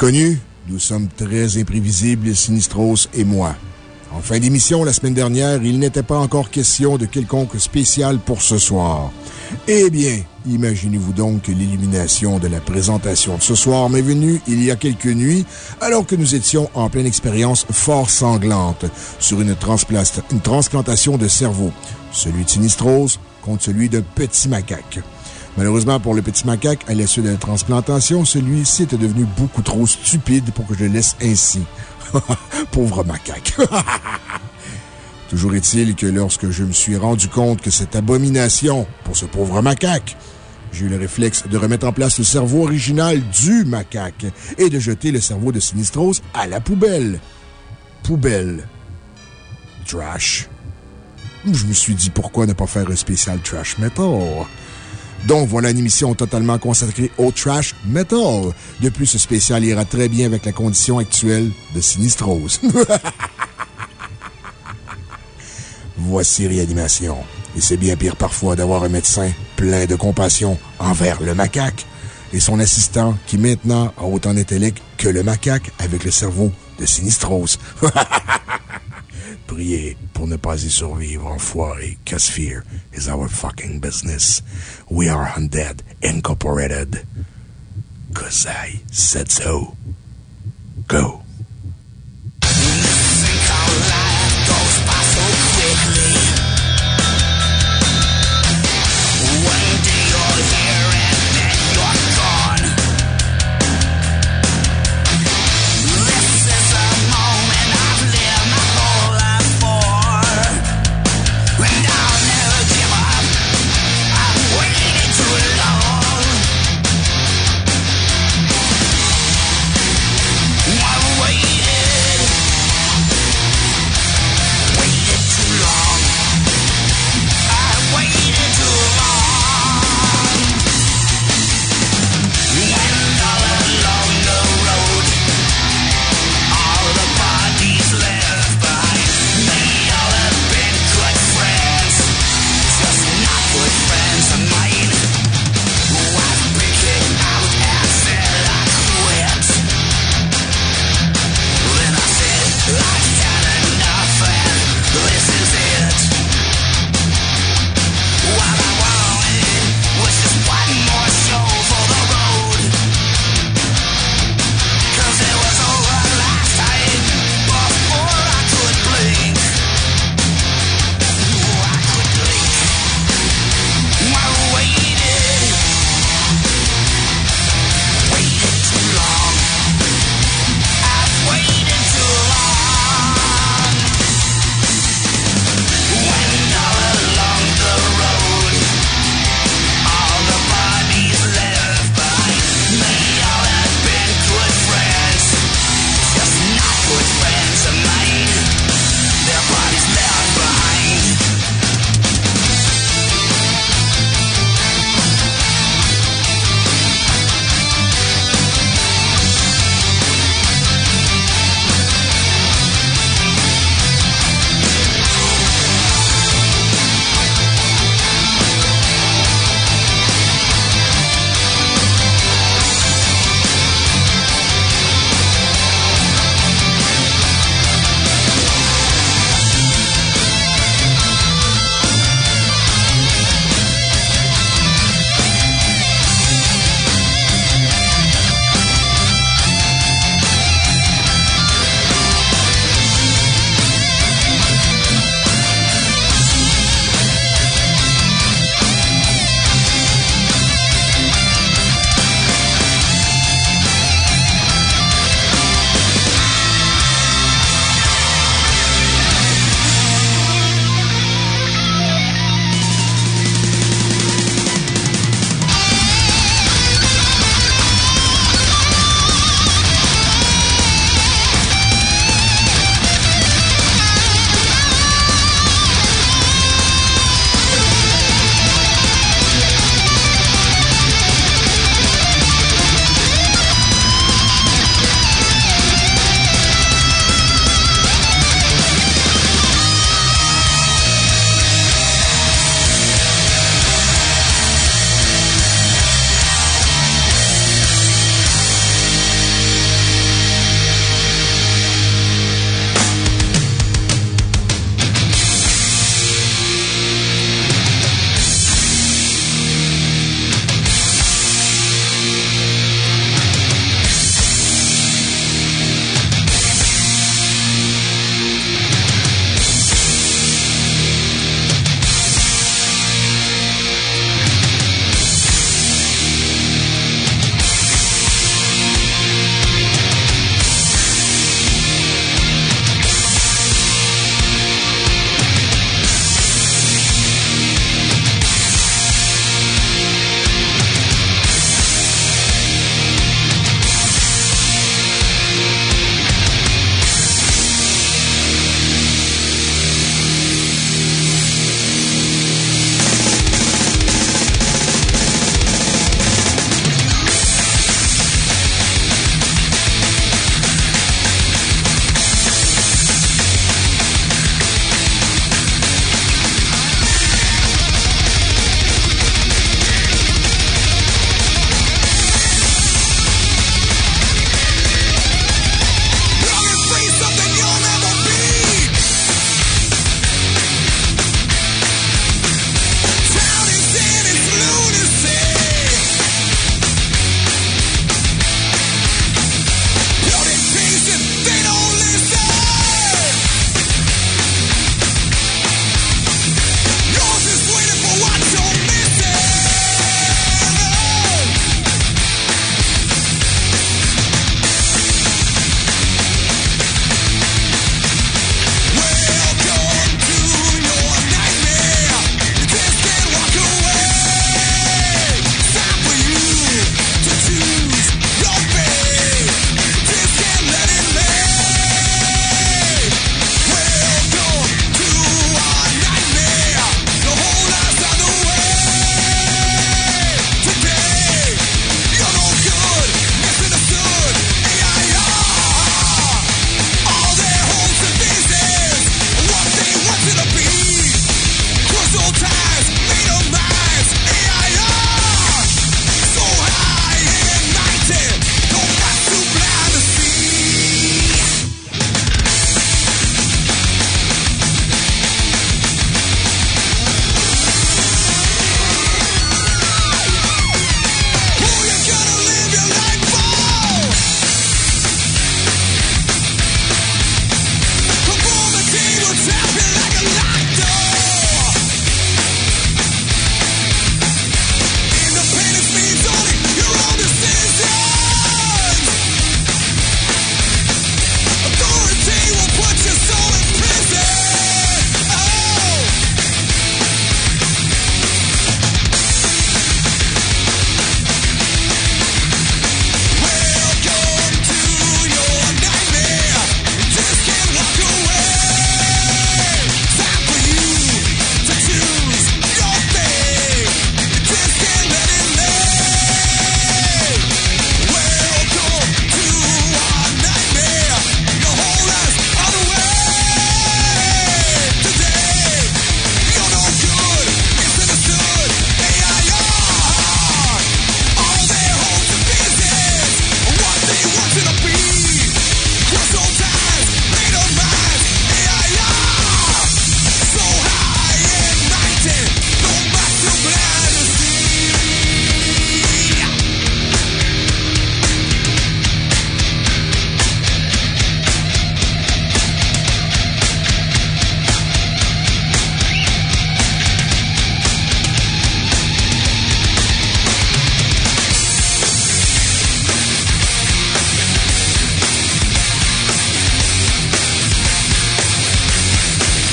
connu, nous sommes très imprévisibles, Sinistros et moi. En fin d'émission, la semaine dernière, il n'était pas encore question de quelconque spécial pour ce soir. Eh bien, imaginez-vous donc que l'illumination de la présentation de ce soir m'est venue il y a quelques nuits, alors que nous étions en pleine expérience fort sanglante sur une, transpla- une transplantation de cerveau. Celui de Sinistros contre celui de Petit Macaque. Malheureusement pour le petit macaque, à l'issue de la transplantation, celui-ci était devenu beaucoup trop stupide pour que je le laisse ainsi. Pauvre macaque. Toujours est-il que lorsque je me suis rendu compte que cette abomination pour ce pauvre macaque, j'ai eu le réflexe de remettre en place le cerveau original du macaque et de jeter le cerveau de Sinistros à la poubelle. Poubelle. Trash. Je me suis dit pourquoi ne pas faire un spécial trash metal? Donc voilà une émission totalement consacrée au trash metal. De plus, ce spécial ira très bien avec la condition actuelle de Sinistros. Voici Réanimation. Et c'est bien pire parfois d'avoir un médecin plein de compassion envers le macaque et son assistant qui maintenant a autant d'intellect que le macaque avec le cerveau de Sinistros. Priez pour ne pas y survivre, enfoiré, cause eh, fear is our fucking business. We are Undead Incorporated. Cause I said so. Go.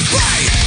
fight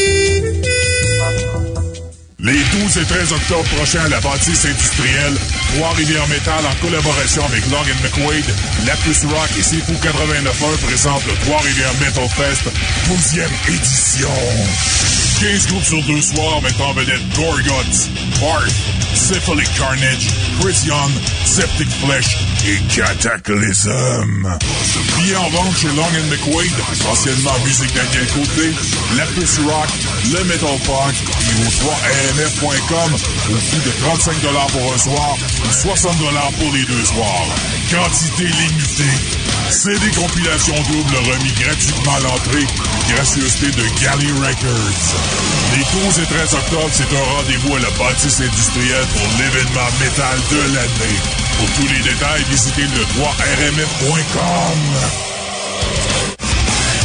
Les 12 et 13 octobre prochains à la bâtisse industrielle, Trois-Rivières Métal en collaboration avec Long McQuaid, Lapus Rock et Sifu 89.1 présentent le Trois-Rivières Metal Fest 12e édition. 15 groupes sur deux soirs mettant en vedette Gorguts, Barth, Syphilic Carnage, Chris Young, Septic Flesh et Cataclysm. Billets en vente chez Long McQuaid, anciennement Musique Daniel Côté, Lapis Rock, le Metal Punk et au 3AMF.com au prix de 35 pour un soir ou 60 pour les deux soirs. Quantité limitée. CD compilation double remis gratuitement à l'entrée. Gracieuseté de Galley Records. Les 12 et 13 octobre, c'est un rendez-vous à la bâtisse industrielle pour l'événement métal de l'année. Pour tous les détails, visitez le 3rmf.com.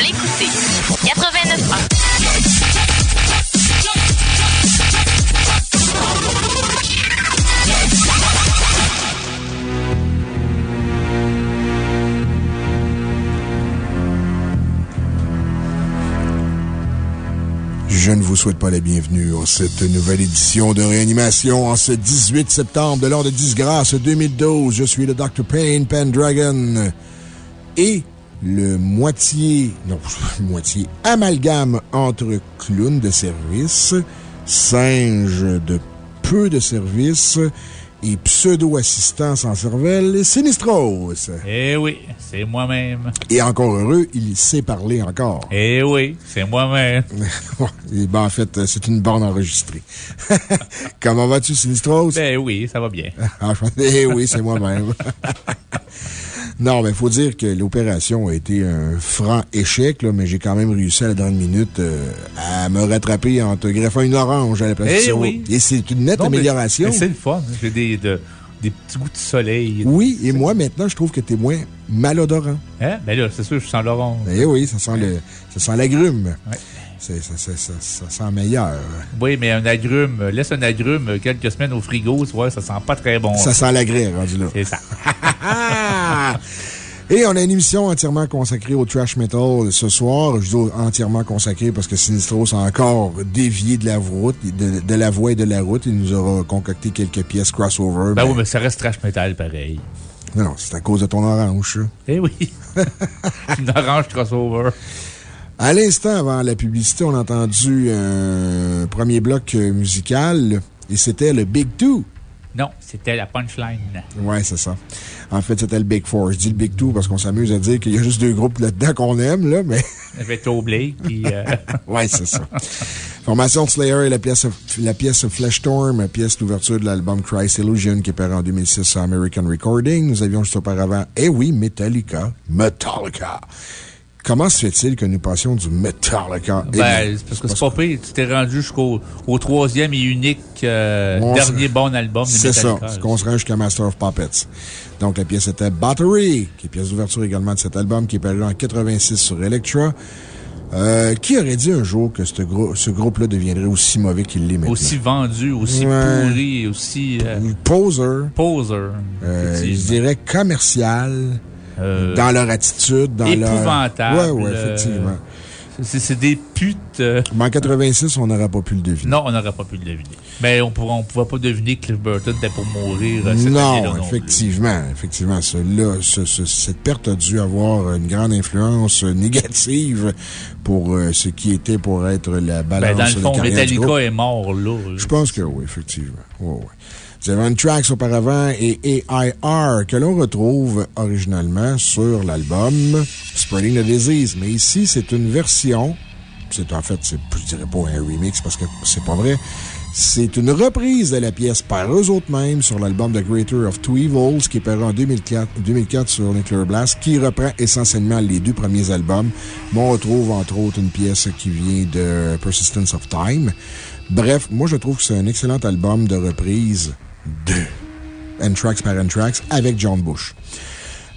L'écouter. 89.1. Je ne vous souhaite pas la bienvenue à cette nouvelle édition de réanimation en ce 18 septembre de l'an de disgrâce 2012. Je suis le Dr. Payne Pendragon et le moitié, non, moitié amalgame entre clown de service, singe de peu de service et pseudo-assistance en cervelle, Sinistros. Eh oui, c'est moi-même. Et encore heureux, il sait parler encore. Eh oui, c'est moi-même. Et ben, en fait, c'est une borne enregistrée. Comment vas-tu, Sinistros? Ben oui, ça va bien. Ah, eh oui, c'est moi-même. Non, mais il faut dire que l'opération a été un franc échec, là, mais j'ai quand même réussi à la dernière minute euh, à me rattraper en te greffant une orange à la place Eh du sirop. oui. Et c'est une nette Non, amélioration. mais C'est le fun. J'ai des, de- des petits goûts de soleil. Oui, et moi, maintenant, je trouve que tu es moins malodorant. Hein? Ben là, c'est sûr, je sens l'orange. Eh oui, ça sent le, ça sent l'agrume. Ouais. Ça, sent meilleur. Oui, mais un agrume, laisse un agrume quelques semaines au frigo, tu vois, ça sent pas très bon. Ça sent l'agré, rendu là. C'est ça. Et on a une émission entièrement consacrée au trash metal ce soir. Je dis entièrement consacrée parce que Sinistros a encore dévié de la route, de, de la voie et de la route. Il nous aura concocté quelques pièces crossover. Ben mais- oui, mais ça reste trash metal pareil. Non, non, c'est à cause de ton orange. Eh oui. Une orange crossover. À l'instant, avant la publicité, on a entendu un premier bloc musical et c'était le Big Two. Non, c'était la punchline. Ouais, c'est ça. En fait, c'était le Big Four. Je dis le Big Two parce qu'on s'amuse à dire qu'il y a juste deux groupes là-dedans qu'on aime, là, mais. Il y avait puis. euh, ouais, c'est ça. Formation de Slayer et la pièce, la pièce Fleshtorm, pièce d'ouverture de l'album Christ Illusion qui est paru en 2006 sur American Recording. Nous avions juste auparavant, eh oui, Metallica. Metallica. Comment se fait-il que nous passions du Metallica? Eh Ben, c'est parce que c'est pas pire. Tu t'es rendu jusqu'au au troisième et unique euh, dernier bon album de C'est ça. Metallica. C'est qu'on se rend jusqu'à Master of Puppets. Donc, la pièce était Battery, qui est pièce d'ouverture également de cet album, qui est paru en 86 sur Electra. Euh, qui aurait dit un jour que ce, grou- ce groupe-là deviendrait aussi mauvais qu'il l'est maintenant? Aussi vendu, aussi Ouais. pourri, aussi. euh, Poser. poser. Euh, je dirais commercial. Euh, dans leur attitude, dans leur. Épouvantable. Ouais, ouais, euh, effectivement. c'est des putes. euh, Mais en 86, on n'aurait pas pu le deviner. Non, on n'aurait pas pu le deviner. Mais on ne pouvait pas deviner que Cliff Burton était pour mourir euh, cette Non, plus. effectivement, effectivement. ce- là, ce- ce- cette perte a dû avoir une grande influence négative pour euh, ce qui était pour être la balance Ben, dans le fond. Metallica est mort là. Je pense que oui, effectivement. Ouais, ouais. Avez Tracks auparavant et AIR que l'on retrouve originalement sur l'album Spreading the Disease. Mais ici, c'est une version. C'est en fait, je dirais pas un remix parce que c'est pas vrai. C'est une reprise de la pièce par eux autres mêmes sur l'album The Greater of Two Evils qui est paru en 2004, 2004 sur Nuclear Blast, qui reprend essentiellement les deux premiers albums. On retrouve entre autres une pièce qui vient de Persistence of Time. Bref, moi je trouve que c'est un excellent album de reprise de N-Tracks par N-Tracks avec John Bush.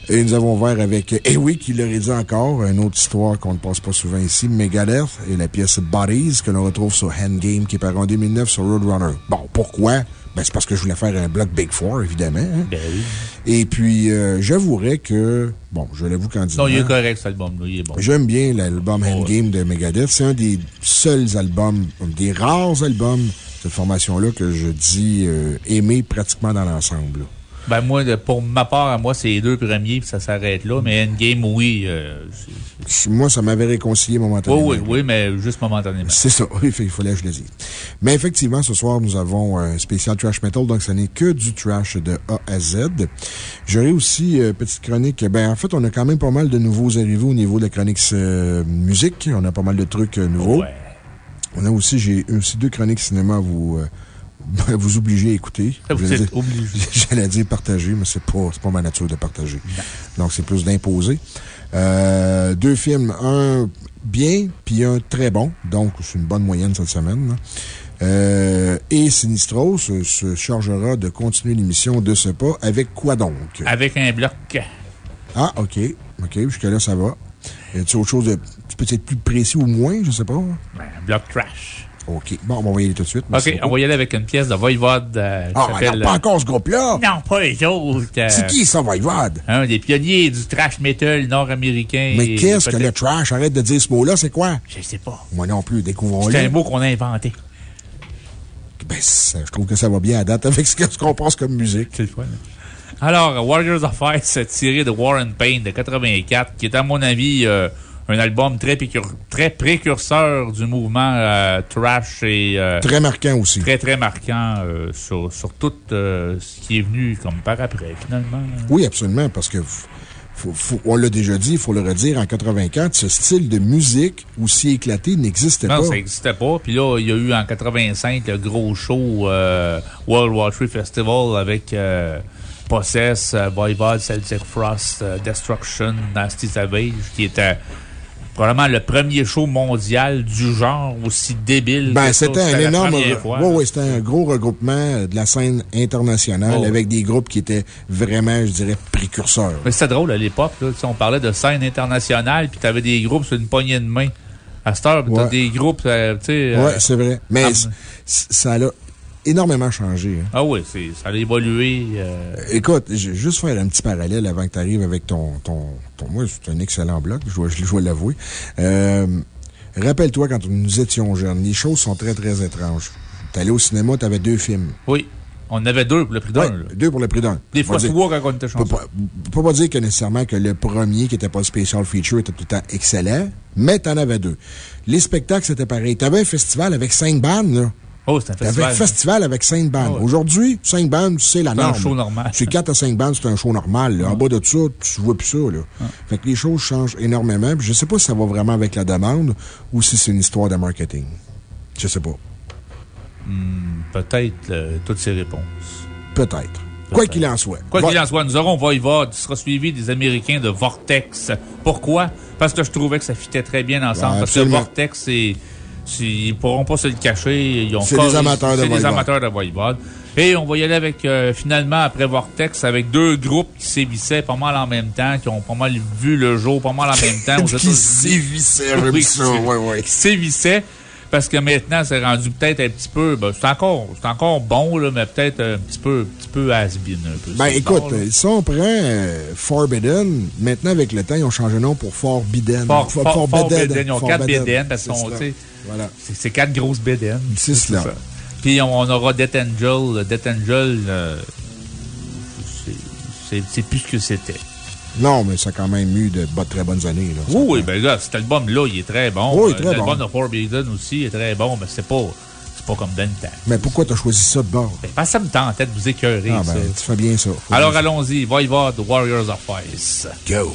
Et nous avons ouvert avec, eh oui, qui l'aurait dit encore, une autre histoire qu'on ne passe pas souvent ici, Megadeth et la pièce Bodies que l'on retrouve sur Handgame qui est paru en 2009 sur Roadrunner. Bon, pourquoi? Ben, c'est parce que je voulais faire un bloc Big Four, évidemment. hein. Ben oui. Et puis, euh, j'avouerais que, bon, je l'avoue candidement. Non, il est correct, cet album-là. Il est bon. J'aime bien l'album Oh, Endgame de Megadeth. C'est un des seuls albums, des rares albums cette formation-là que je dis euh, aimer pratiquement dans l'ensemble. Ben, moi, pour ma part, à moi, c'est les deux premiers, puis ça s'arrête là. Mais Endgame, oui. euh, Moi, ça m'avait réconcilié momentanément. oui, oui, oui, mais juste momentanément. C'est ça, il fa- il fallait que je le dise. Mais effectivement, ce soir, nous avons un spécial trash metal, donc ce n'est que du trash de A à Z. J'aurai aussi, euh, petite chronique, ben, en fait, on a quand même pas mal de nouveaux arrivés au niveau de la chronique euh, musique. On a pas mal de trucs nouveaux. Ouais. On a aussi, j'ai aussi deux chroniques cinéma à vous, euh, vous obliger à écouter. Vous J'allais êtes dire- obligé. J'allais dire partager, mais c'est pas, pas ma nature de partager. Donc, c'est plus d'imposer. Euh, deux films, un bien, puis un très bon. Donc, c'est une bonne moyenne cette semaine. là. Euh, et Sinistros se, se chargera de continuer l'émission de ce pas avec quoi donc? Avec un bloc. Ah, OK. OK, jusque-là, ça va. Y a-t-il autre chose de peut-être plus précis ou moins? Je sais pas. Ben, un bloc trash. OK. Bon, on va y aller tout de suite. OK, on va y aller avec une pièce de Voivode. euh, Ah, regarde pas euh, encore ce groupe-là! Non, pas les autres. euh, C'est qui ça, Voivode? Un des pionniers du trash metal nord-américain. Mais qu'est-ce que le trash? Arrête de dire ce mot-là, c'est quoi? Je sais pas. Moi non plus, découvrons-le. C'est un mot qu'on a inventé. Ben, ça, je trouve que ça va bien à date avec ce qu'on pense comme musique. C'est le fun. Alors, Warriors of Ice, tiré de War and Pain de 84, qui est, à mon avis, euh, un album très, très précurseur du mouvement euh, trash et euh, Très marquant aussi. très, très marquant euh, sur, sur tout ce qui est venu comme par après, finalement. Oui, absolument, parce que, f- faut- faut- on l'a déjà dit, il faut le redire, en 84, ce style de musique aussi éclaté n'existait Non, pas. ça n'existait pas. Puis là, il y a eu en 85 le gros show World War III Festival avec Possess, Voivode, Celtic Frost, Destruction, Nasty Savage, qui était probablement le premier show mondial du genre aussi débile. Ben, c'était un énorme. fois. Oui, oui, c'était un gros regroupement de la scène internationale Oh. avec des groupes qui étaient vraiment, je dirais, précurseurs. Mais c'était drôle à l'époque. là. On parlait de scène internationale, puis tu avais des groupes sur une poignée de main. À cette heure, tu as Ouais. des groupes, euh, tu sais. Oui, euh, c'est vrai. Mais ça a énormément changé. hein. ah oui, c'est- ça a évolué. euh, Écoute, je vais juste faire un petit parallèle avant que tu arrives avec ton, ton, ton. Moi, c'est un excellent blog, je dois, je dois l'avouer. Euh, Rappelle-toi, quand nous étions jeunes, les choses sont très, très étranges. Tu allais au cinéma, tu avais deux films. Oui. On en avait deux pour le prix d'un. Ouais, deux pour le prix d'un. Des fois trois quand on était chanceux. pas, peut pas dire que nécessairement que le premier, qui n'était pas special feature, était tout le temps excellent, mais t'en avais deux. Les spectacles, c'était pareil. T'avais un festival avec cinq bandes, là. Oh, c'est un festival. un festival avec cinq bandes. Ah. Aujourd'hui, cinq bandes, c'est la C'est un norme. show normal. C'est quatre à cinq bandes, c'est un show normal. là. En bas de ça, tu vois plus ça, là. Fait que les choses changent énormément. Puis je sais pas si ça va vraiment avec la demande ou si c'est une histoire de marketing. Je sais pas. Peut-être euh, toutes ces réponses. Peut-être. Quoi qu'il en soit. Quoi Va- qu'il en soit, nous aurons Voivode, qui sera suivi des Américains de Vortex. Pourquoi? Parce que je trouvais que ça fitait très bien ensemble. Parce que. Vortex, c'est. Ils pourront pas se le cacher. Ils ont C'est des amateurs de C'est des amateurs de Voivode. Et on va y aller avec, euh, finalement, après Vortex, avec deux groupes qui sévissaient pas mal en même temps, qui ont pas mal vu le jour pas mal en même temps. Qui j'aime Oui, ça. ouais. qui sévissaient. Parce que maintenant, c'est rendu peut-être un petit peu. Ben, c'est encore, encore bon, là, mais peut-être un petit peu, petit peu has-been. Ben, écoute, si on prend euh, Forbidden, maintenant, avec le temps, ils ont changé de nom pour Forbidden. For, for, for, Forbidden. Ils ont quatre Beden parce qu'on, voilà. C'est quatre grosses Beden. C'est cela. Puis on, aura Death Angel. Death Angel, euh, c'est plus ce que c'était. Non, mais ça a quand même eu de très bonnes années. Là, oui, oui, ben là, cet album-là, il est très bon. Oui, très L'album bon. de Forbidden aussi est très bon, mais c'est pas, pas comme dans le temps. Mais pourquoi t'as choisi ça de bord? Ben, parce que ça me tentait de vous écœurer. Ah, ben, tu fais bien ça. Alors allons-y, Voivode, Warriors of Ice. Go!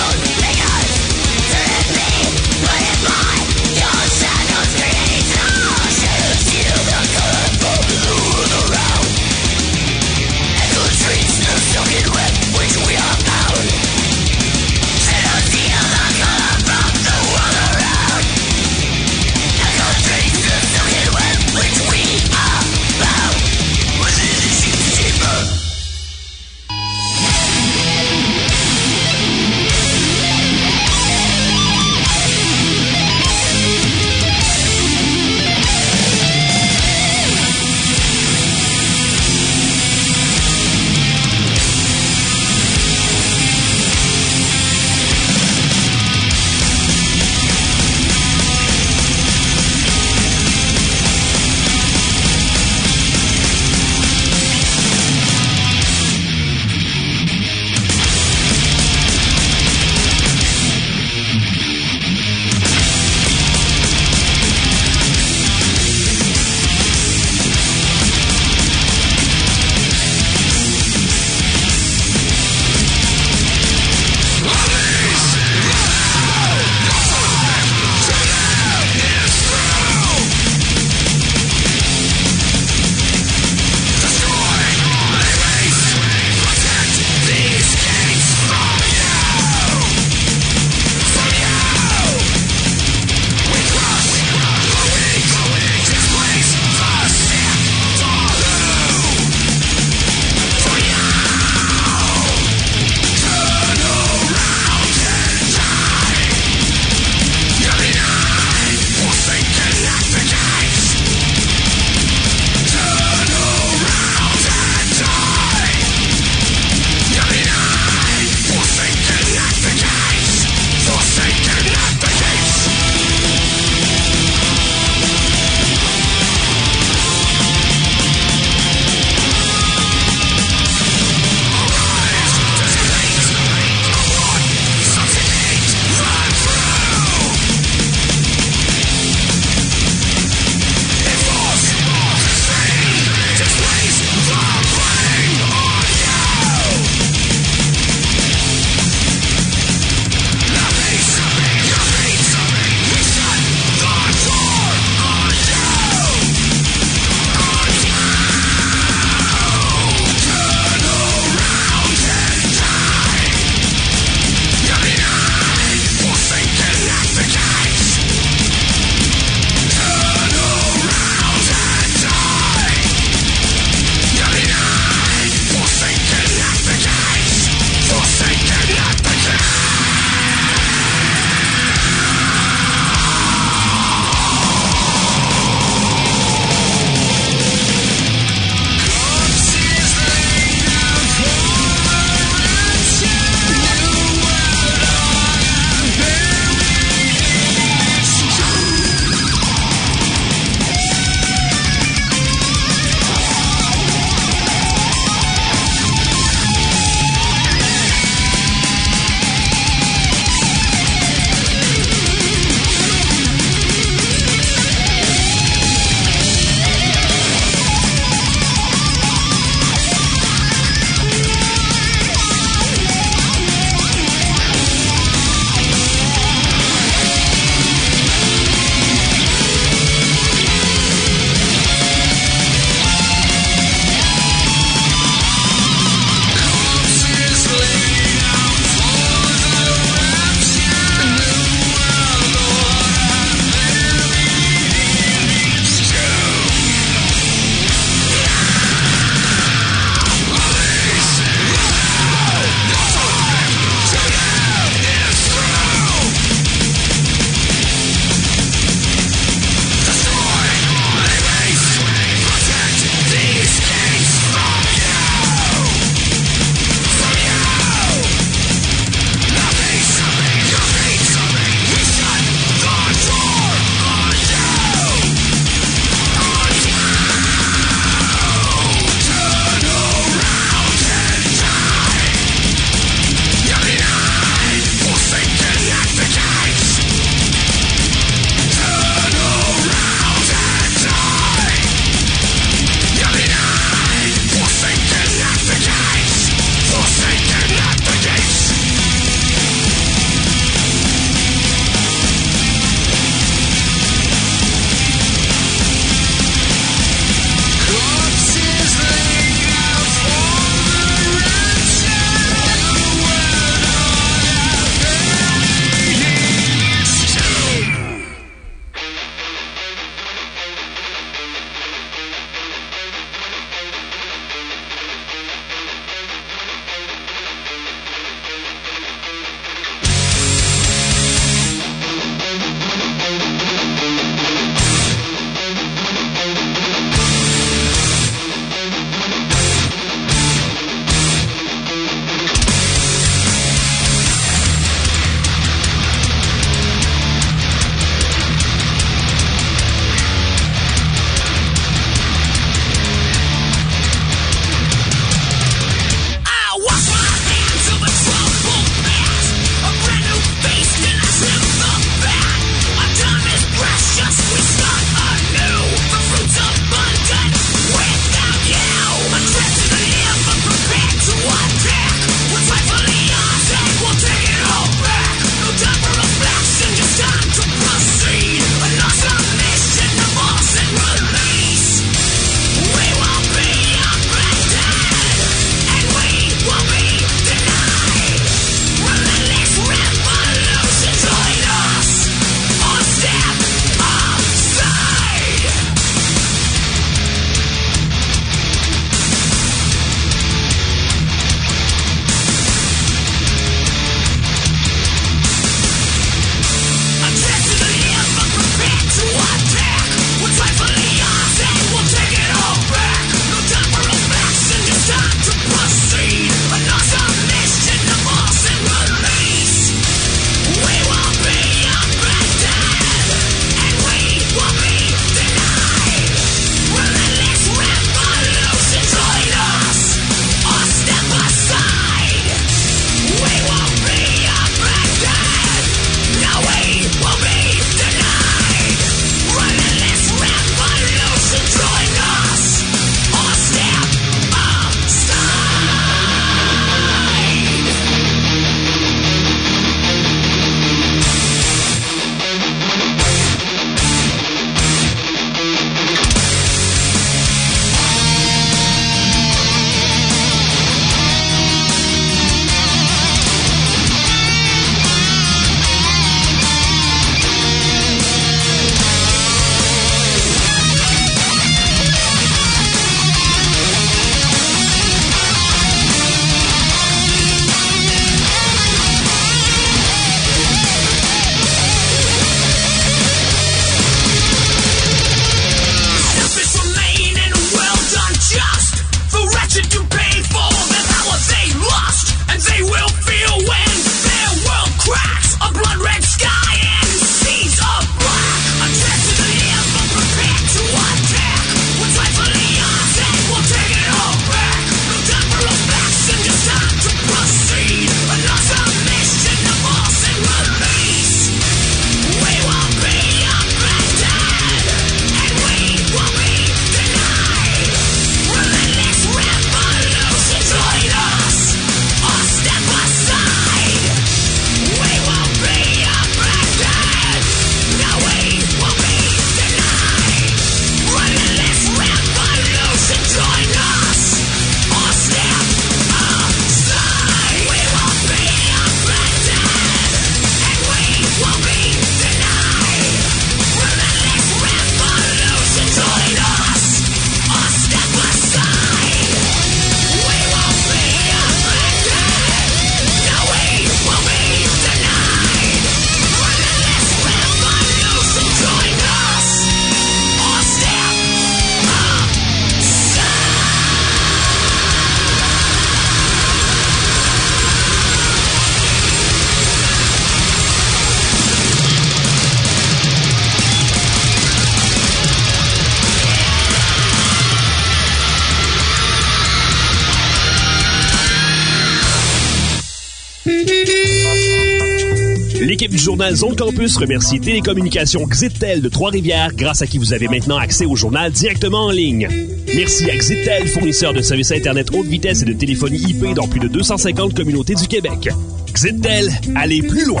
Campus remercie Télécommunications Xitel de Trois-Rivières, grâce à qui vous avez maintenant accès au journal directement en ligne. Merci à Xitel, fournisseur de services Internet haute vitesse et de téléphonie IP dans plus de 250 communautés du Québec. Xitel, allez plus loin!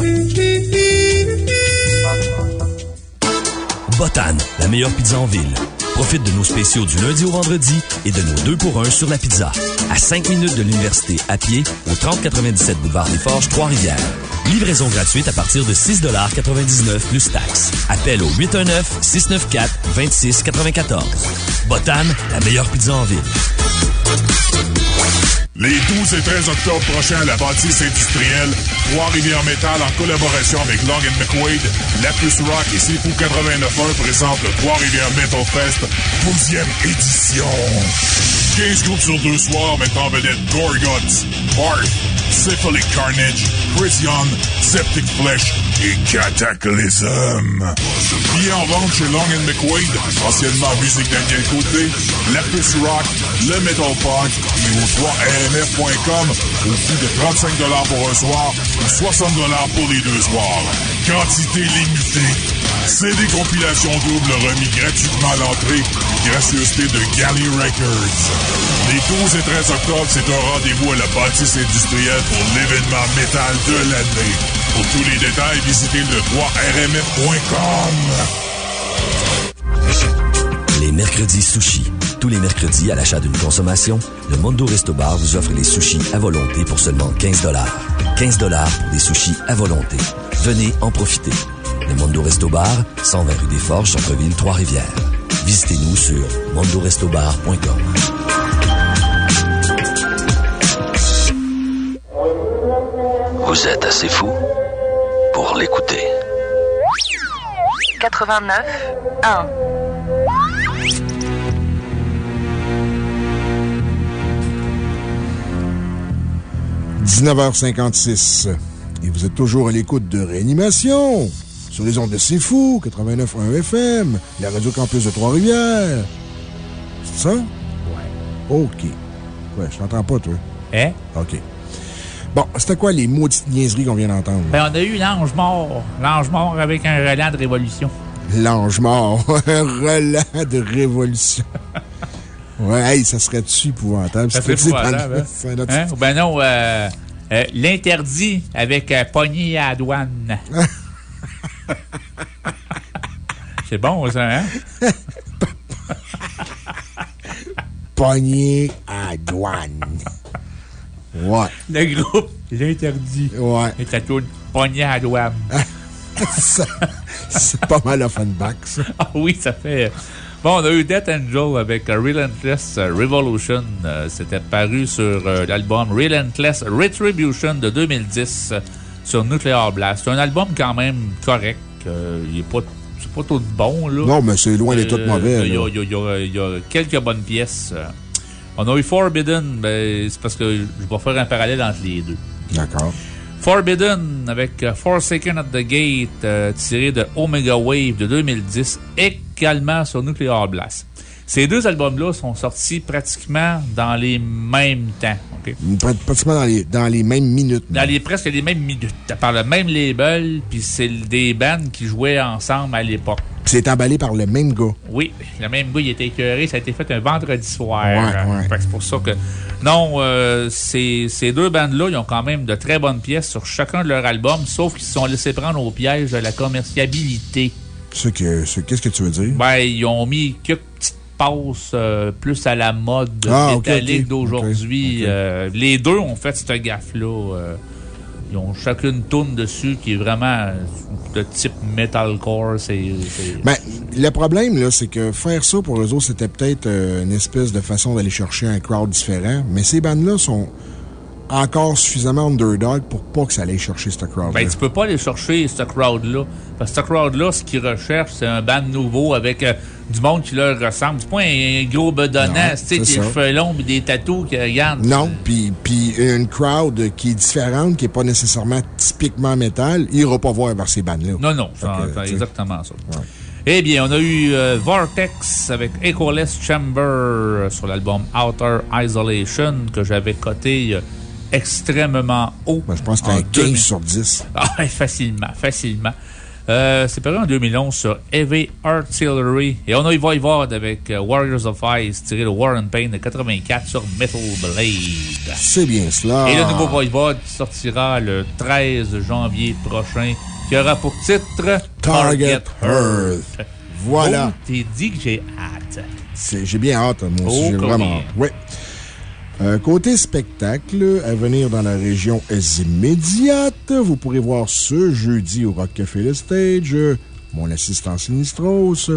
Botan, la meilleure pizza en ville. Profite de nos spéciaux du lundi au vendredi et de nos deux pour un sur la pizza. À 5 minutes de l'université à pied au 3097 boulevard des Forges, Trois-Rivières. Livraison gratuite à partir de 6,99 plus taxes. Appel au 819-694-2694. Botan, la meilleure pizza en ville. Les 12 et 13 octobre prochains à la bâtisse industrielle, Trois-Rivières Métal en collaboration avec Long McQuaid, La Plus Rock et Sifu 89.1 présentent le Trois-Rivières Metal Fest 12e édition. 15 groupes sur deux soirs mettant en vedette Gorguts, Barth, Syphilic Carnage, Chris Young, Septic Flesh et Cataclysm. Billets en vente chez Long McQuaid, anciennement Musique Daniel Côté, La Plus Rock, Le Metal Punk et au 3rmf.com au prix de 35 pour un soir ou 60 pour les deux soirs. Quantité limitée. CD compilation double remis gratuitement à l'entrée. Gracieuseté de Galley Records. Les 12 et 13 octobre, c'est un rendez-vous à la bâtisse industrielle pour l'événement métal de l'année. Pour tous les détails, visitez le 3rmf.com. Les mercredis sushis. Tous les mercredis, à l'achat d'une consommation, le Mondo Resto Bar vous offre les sushis à volonté pour seulement 15 15 pour des sushis à volonté. Venez en profiter. Le Mondo Resto Bar, 120 rue des Forges, Centre-Ville, Trois-Rivières. Visitez-nous sur mondorestobar.com. Vous êtes assez fou pour l'écouter. 89 1 19h56. Et vous êtes toujours à l'écoute de Réanimation sur les ondes de C'est Fou, 89.1 FM, la Radio Campus de Trois-Rivières. C'est ça? Ouais. OK. Ouais, je t'entends pas, toi. Hein? OK. Bon, c'était quoi les maudites niaiseries qu'on vient d'entendre? Ben, on a eu l'ange mort. L'ange mort avec un relais de révolution. L'ange mort. un relais de révolution. ouais, hey, ça serait-tu épouvantable? Ça serait épouvantable, hein? hein? Ben non, euh, euh, l'interdit avec euh, poignée à douane. C'est bon, ça, hein? Poignée à douane. Ouais. Le groupe, l'interdit. Ouais. Et ça tourne poignée à douane. C'est pas mal Offenbach, ça. Ah oui, ça fait. Bon, on a eu Death Angel avec euh, Relentless Revolution. Euh, c'était paru sur euh, l'album Relentless Retribution de 2010 sur Nuclear Blast. C'est un album quand même correct. il est pas c'est pas tout bon, là. Non, mais c'est loin d'être tout mauvais. Il y, a quelques bonnes pièces. On a eu Forbidden, ben, c'est parce que je vais faire un parallèle entre les deux. D'accord. Forbidden avec Forsaken at the Gate, tiré de Omega Wave de 2010, également sur Nuclear Blast. Ces deux albums-là sont sortis pratiquement dans les mêmes temps. Pratiquement dans les, dans les mêmes minutes. Dans les, presque les mêmes minutes. Par le même label, puis c'est des bands qui jouaient ensemble à l'époque. c'est emballé par le même gars. Oui, le même gars, il était écœuré. Ça a été fait un vendredi soir. Ouais, ouais. C'est pour ça que. Non, euh, ces, ces deux bandes-là, ils ont quand même de très bonnes pièces sur chacun de leurs albums, sauf qu'ils se sont laissés prendre au piège de la commerciabilité. Qu'est-ce que tu veux dire? Ben, ils ont mis quelques passes euh, plus à la mode ah, métallique d'aujourd'hui. Euh, les deux ont fait cette gaffe-là. Euh, ils ont chacune tourne dessus qui est vraiment de type metalcore. Ben, le problème, là, c'est que faire ça pour eux autres, c'était peut-être une espèce de façon d'aller chercher un crowd différent. Mais ces bandes-là sont encore suffisamment underdog pour pas que ça aille chercher ce crowd-là. Ben, tu peux pas aller chercher ce crowd-là. Parce que ce crowd-là, ce qu'ils recherchent, c'est un band nouveau avec euh, du monde qui leur ressemble. C'est pas un, gros bedonnant, tu sais, des cheveux longs et des tatous qui regardent. Non, puis une crowd qui est différente, qui est pas nécessairement typiquement métal, il ira pas voir vers ces bandes-là. Non, non, c'est exactement ça. Eh bien, on a eu euh, Vortex avec Echoless Chamber sur l'album Outer Isolation que j'avais coté extrêmement haut. Ben, je pense que en c'est un 15 2000. sur 10. Ah, facilement, facilement. Euh, c'est paru en 2011 sur Heavy Artillery. Et on a eu Voivode avec euh, Warriors of Ice, tiré de War and Pain de 84 sur Metal Blade. C'est bien cela. Et le nouveau Voivode sortira le 13 janvier prochain, qui aura pour titre Target Earth. Voilà. Oh, t'es dit que j'ai hâte. J'ai bien hâte, moi aussi. Oh, vraiment hâte. Euh, côté spectacle, à venir dans la région immédiate, vous pourrez voir ce jeudi au Rockefeller Stage euh, mon assistant Sinistros.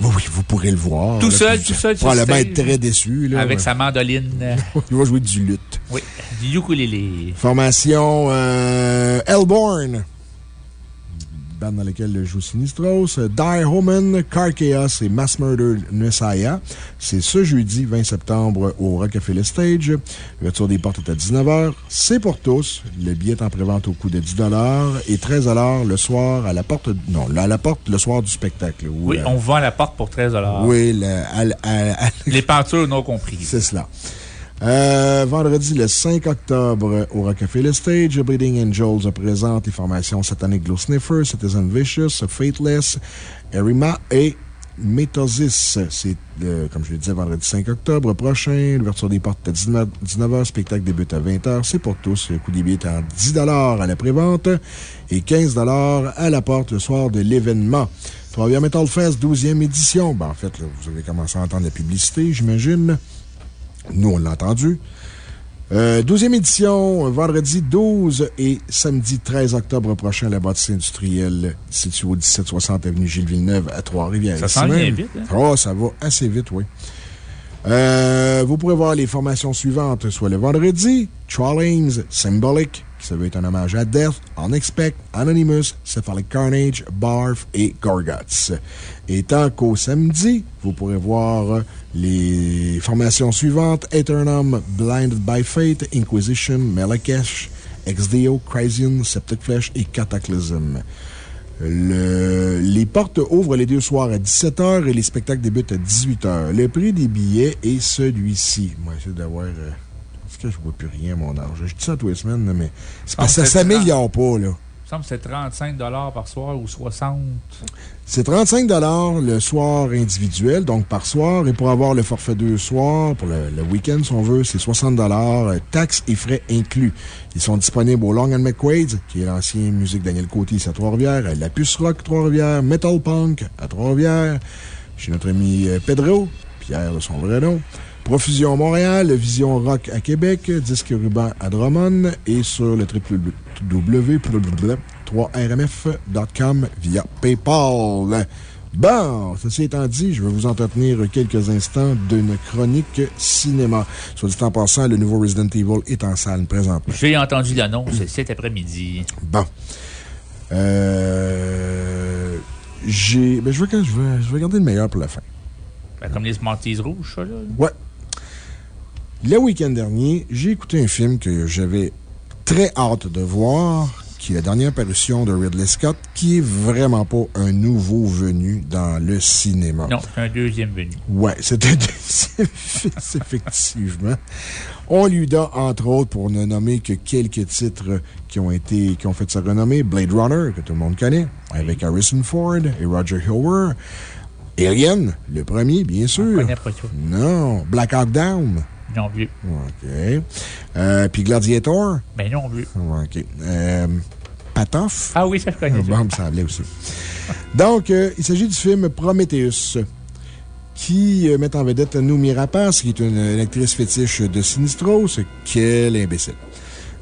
Oui, oui, vous pourrez le voir. Tout là, seul, puis tout seul Probablement stage. être très déçu. Là, Avec Ouais. sa mandoline. Il va jouer du lutte. oui, du ukulélé. Formation euh, Hellborn. Band dans laquelle joue Sinistros. Die Homan, Car Chaos et Mass Murder Messiah. C'est ce jeudi 20 septembre au Rockefeller Stage. L'ouverture des portes est à 19h. C'est pour tous. Le billet est en prévente au coût de 10 et 13 le soir à la porte. Non, à la porte le soir du spectacle. ou, Oui, euh, on vend la porte pour 13 Oui, le- à- à- à- Les pentures non comprises. c'est cela. Euh, vendredi, le 5 octobre, au Rockefeller Stage, Bleeding Angels présente les formations Satanic Glow Sniffer, Citizen Vicious, Fateless, Erima et Metosis. C'est, euh, comme je le disais, vendredi 5 octobre prochain. L'ouverture des portes à 19h. Spectacle débute à 20h. C'est pour tous. Le coût des billets est à 10 à la prévente et 15 à la porte le soir de l'événement. Trois-Rivières Metal Fest, 12e édition. Ben, en fait, là, vous avez commencé à entendre la publicité, j'imagine. Nous, on l'a entendu. Euh, 12e édition, vendredi 12 et samedi 13 octobre prochain à la bâtisse industrielle située au 1760 avenue Gilles Villeneuve à Trois-Rivières. Ça s'en vient vite, hein? Oh, ça va assez vite, oui. Euh, vous pourrez voir les formations suivantes, soit le vendredi, Trollings, Symbolic, ça veut être un hommage à Death, Unexpect, Anonymous, Cephalic Carnage, Barf et Gorguts. Et tant qu'au samedi, vous pourrez voir les formations suivantes, Eternum, Blinded by Fate, Inquisition, Melakesh, XDO, Chrysian, Septic Flesh et Cataclysm. Le- les portes ouvrent les deux soirs à 17h et les spectacles débutent à 18h. Le prix des billets est celui-ci. Moi, j'essaie d'avoir. euh, que je vois plus rien mon âge? Je dis ça tous les semaines, mais ça c'est s'améliore pas, là. Il me semble que c'est 35 par soir ou 60 C'est 35 le soir individuel, donc par soir. Et pour avoir le forfait deux soirs, pour le, le week-end, si on veut, c'est 60 euh, taxes et frais inclus. Ils sont disponibles au Long and McQuaid, qui est l'ancien musique Daniel Côté ici à Trois-Rivières, à La Puce Rock Trois-Rivières, Metal Punk à Trois-Rivières, chez notre ami euh, Pedro, Pierre de son vrai nom. Profusion Montréal, Vision Rock à Québec, Disque Ruban à Drummond et sur le www.3rmf.com via PayPal. Bon, ceci étant dit, je vais vous entretenir quelques instants d'une chronique cinéma. Soit dit en passant, le nouveau Resident Evil est en salle présentement. J'ai entendu l'annonce cet après-midi. Bon. Euh. J'ai. Ben, je vais, je, vais, je vais garder le meilleur pour la fin. Ben, comme les Smarties rouges, ça, là. Ouais. Le week-end dernier, j'ai écouté un film que j'avais très hâte de voir, qui est la dernière parution de Ridley Scott, qui est vraiment pas un nouveau venu dans le cinéma. Non, c'est un deuxième venu. Ouais, c'est un deuxième fils, effectivement. On lui donne, entre autres, pour ne nommer que quelques titres qui ont été, qui ont fait sa renommée, Blade Runner, que tout le monde connaît, avec Harrison Ford et Roger Howard. Alien, le premier, bien sûr. pas ça. Non. Black Hawk Down. Non plus. OK. Euh, puis Gladiator? Ben non plus. OK. Euh, Patoff? Ah oui, ça, je connais. Bon, me semblait aussi. Donc, euh, il s'agit du film Prometheus, qui met en vedette Noumi Rapace, qui est une, une actrice fétiche de Sinistros. Quel imbécile.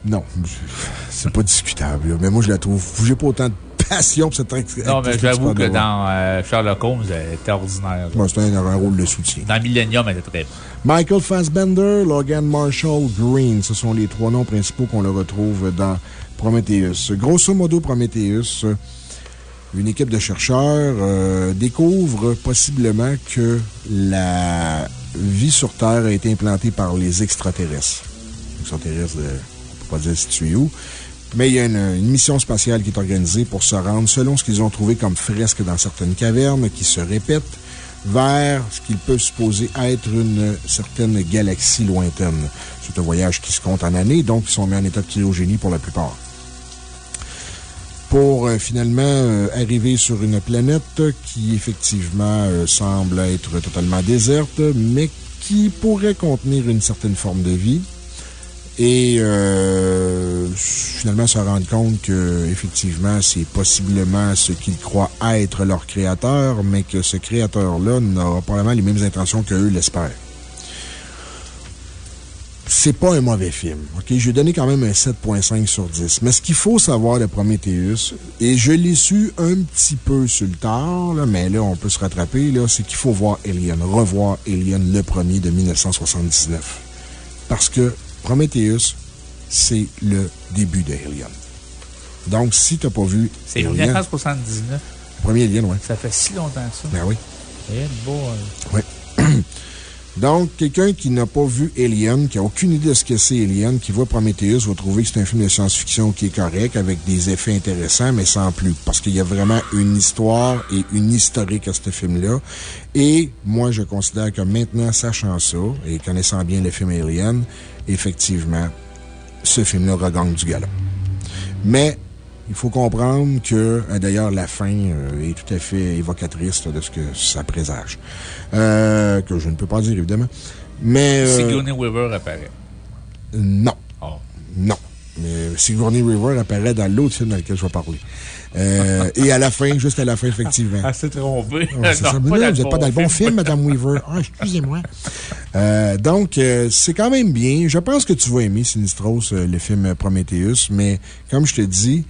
Non, c'est pas discutable, mais moi, je la trouve. J'ai pas autant de passion pour cette actrice. Non, mais j'avoue que dans. euh, Sherlock Holmes, elle était ordinaire. là. c'est un, un rôle de soutien. Dans Millennium, elle était très bonne. Michael Fassbender, Logan Marshall, Green, ce sont les trois noms principaux qu'on le retrouve dans Prometheus. Grosso modo, Prometheus, une équipe de chercheurs euh, découvre possiblement que la vie sur Terre a été implantée par les extraterrestres. Extraterrestres, euh, on peut pas dire situés où. Mais il y a une, une mission spatiale qui est organisée pour se rendre, selon ce qu'ils ont trouvé comme fresques dans certaines cavernes qui se répètent, vers ce qu'il peut supposer être une certaine galaxie lointaine. C'est un voyage qui se compte en années, donc ils sont mis en état de cryogénie pour la plupart. Pour euh, finalement euh, arriver sur une planète qui effectivement euh, semble être totalement déserte, mais qui pourrait contenir une certaine forme de vie et euh, finalement se rendre compte que, effectivement, c'est possiblement ce qu'ils croient être leur créateur, mais que ce créateur-là n'aura probablement les mêmes intentions qu'eux l'espèrent. C'est pas un mauvais film. OK? Je lui ai donné quand même un 7,5 sur 10. Mais ce qu'il faut savoir de Prometheus, et je l'ai su un petit peu sur le tard, là, mais là, on peut se rattraper, c'est qu'il faut voir Alien, revoir Alien le premier de 1979. Parce que Prometheus, c'est le début de Alien. Donc, si tu n'as pas vu. C'est Alien, 1979. Premier Alien, oui. Ça fait si longtemps ça. Ben oui. Eh, Oui. Donc, quelqu'un qui n'a pas vu Alien, qui n'a aucune idée de ce que c'est Alien, qui voit Prometheus, va trouver que c'est un film de science-fiction qui est correct, avec des effets intéressants, mais sans plus. Parce qu'il y a vraiment une histoire et une historique à ce film-là. Et moi, je considère que maintenant, sachant ça, et connaissant bien le film Alien, effectivement, ce film-là regagne du galop. Mais, il faut comprendre que, euh, d'ailleurs, la fin euh, est tout à fait évocatrice là, de ce que ça présage. Euh, que je ne peux pas dire, évidemment. Mais. euh, Sigourney Weaver apparaît. non. Oh. Non. Mais Sigourney Weaver apparaît dans l'autre film dans lequel je vais parler. Euh, et à la fin, juste à la fin, effectivement. Elle s'est trompée. Ouais, Non, pas là, vous n'êtes pas dans le bon film, Madame Weaver. Ah, excusez-moi. Euh, donc, euh, c'est quand même bien. Je pense que tu vas aimer Sinistros, le film Prometheus, mais comme je te dis,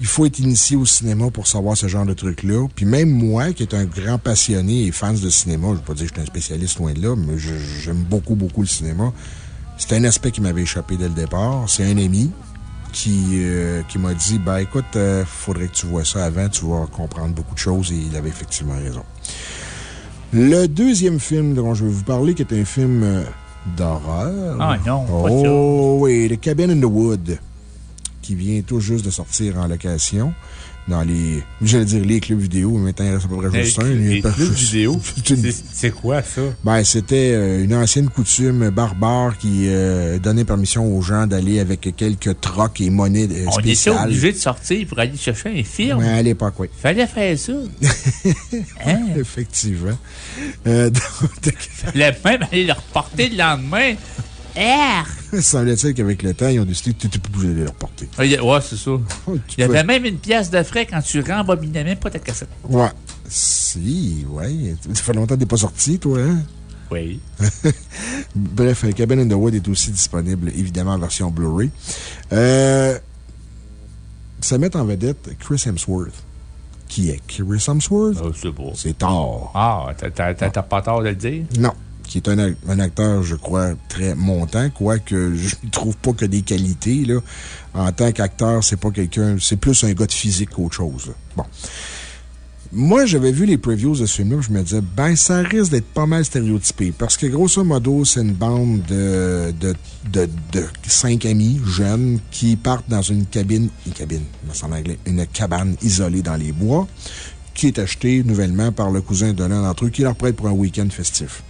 il faut être initié au cinéma pour savoir ce genre de truc-là. Puis même moi, qui est un grand passionné et fan de cinéma, je ne veux pas dire que je suis un spécialiste loin de là, mais j'aime beaucoup, beaucoup le cinéma. C'est un aspect qui m'avait échappé dès le départ. C'est un ami qui, euh, qui m'a dit, ben écoute, il faudrait que tu vois ça avant, tu vas comprendre beaucoup de choses, et il avait effectivement raison. Le deuxième film dont je vais vous parler, qui est un film euh, d'horreur. Ah non, pas. Oh oui, The Cabin in the Wood, qui vient tout juste de sortir en location dans les, j'allais dire les clubs vidéo, mais maintenant il reste à peu près juste un. Les, clubs juste- vidéo? C'est quoi ça? ben, c'était euh, une ancienne coutume barbare qui euh, donnait permission aux gens d'aller avec quelques trocs et monnaies euh, On était obligé de sortir pour aller chercher un film. Ouais, à l'époque, oui. Fallait faire ça. hein? Effectivement. Euh, donc, Fallait même aller le reporter le lendemain. R! semblait-il qu'avec le temps, ils ont décidé que tu n'étais plus obligé de les reporter. Ouais, c'est ça. Il y avait même une pièce de frais quand tu rembobinais même pas ta cassette. Ouais. Si, ouais. Ça fait longtemps que t'es pas sorti, toi, hein? Oui. Bref, euh, Cabin in the Wood est aussi disponible, évidemment, en version Blu-ray. Euh, ça met en vedette Chris Hemsworth. Qui est Chris Hemsworth? Oh, c'est beau. C'est tard. Ah, t'as pas tort de le dire? Non. Qui est un, un acteur, je crois, très montant, quoique je ne trouve pas que des qualités, là. En tant qu'acteur, c'est pas quelqu'un, c'est plus un gars de physique qu'autre chose. Bon. Moi, j'avais vu les previews de ce film-là, je me disais, ben, ça risque d'être pas mal stéréotypé. Parce que, grosso modo, c'est une bande de, de, de, cinq amis jeunes qui partent dans une cabine, une cabine, en anglais, une cabane isolée dans les bois, qui est achetée nouvellement par le cousin de l'un d'entre eux qui leur prête pour un week-end festif.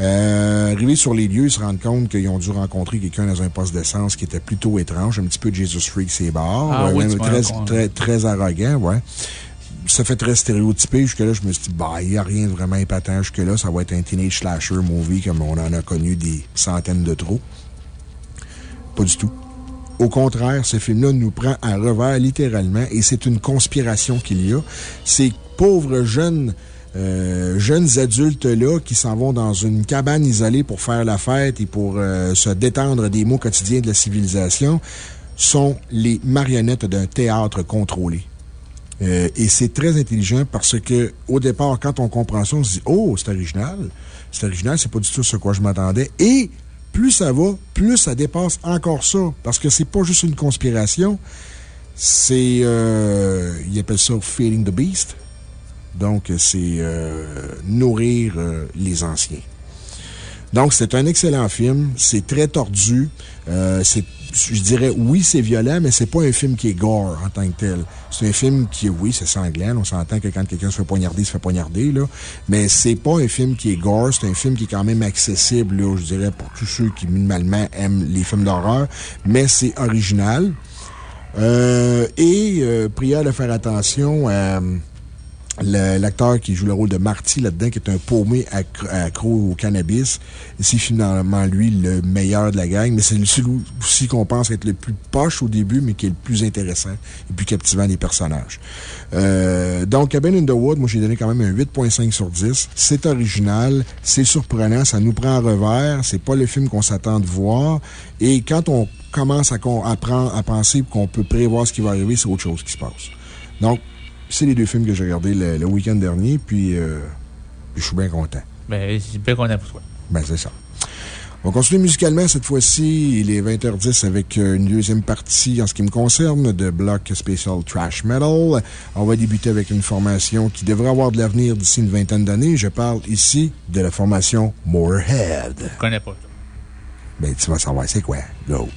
Euh, arrivés sur les lieux, ils se rendent compte qu'ils ont dû rencontrer quelqu'un dans un poste d'essence qui était plutôt étrange, un petit peu Jesus Freak, ses bars. Ah ouais, oui, très arrogant, ouais. Ça fait très stéréotypé. Jusque-là, je me suis dit, bah, il n'y a rien de vraiment épatant. Jusque-là, ça va être un teenage slasher movie comme on en a connu des centaines de trop. Pas du tout. Au contraire, ce film-là nous prend à revers littéralement et c'est une conspiration qu'il y a. Ces pauvres jeunes, euh, jeunes adultes-là qui s'en vont dans une cabane isolée pour faire la fête et pour euh, se détendre des maux quotidiens de la civilisation sont les marionnettes d'un théâtre contrôlé. Euh, et c'est très intelligent parce que, au départ, quand on comprend ça, on se dit Oh, c'est original. C'est original, c'est pas du tout ce quoi je m'attendais. Et plus ça va, plus ça dépasse encore ça. Parce que c'est pas juste une conspiration. C'est. Ils appellent ça Feeding the Beast. Donc, c'est euh, nourrir euh, les anciens. Donc, c'est un excellent film. C'est très tordu. Euh, je dirais, oui, c'est violent, mais c'est pas un film qui est gore en tant que tel. C'est un film qui, oui, c'est sanglant. On s'entend que quand quelqu'un se fait poignarder, il se fait poignarder, là. Mais c'est pas un film qui est gore. C'est un film qui est quand même accessible, là, je dirais, pour tous ceux qui, minimalement, aiment les films d'horreur. Mais c'est original. Et, euh, prière de faire attention à l'acteur qui joue le rôle de Marty là-dedans, qui est un paumé accro au cannabis. C'est finalement lui le meilleur de la gang, mais c'est celui aussi qu'on pense être le plus poche au début, mais qui est le plus intéressant et plus captivant des personnages. Euh, donc, Cabin in the moi j'ai donné quand même un 8.5 sur 10. C'est original, c'est surprenant, ça nous prend en revers, c'est pas le film qu'on s'attend de voir. Et quand on commence à, à, à penser qu'on peut prévoir ce qui va arriver, c'est autre chose qui se passe. Donc, c'est les deux films que j'ai regardés le, week-end dernier, puis euh, je suis bien content. Ben, je suis bien content pour toi. Ben, c'est ça. On va continuer musicalement cette fois-ci. Il est 20h10 avec euh, une deuxième partie en ce qui me concerne de bloc spécial Trash Metal. On va débuter avec une formation qui devrait avoir de l'avenir d'ici une vingtaine d'années. Je parle ici de la formation Moorhead. Je connais pas. Ben, tu vas savoir c'est quoi. Go.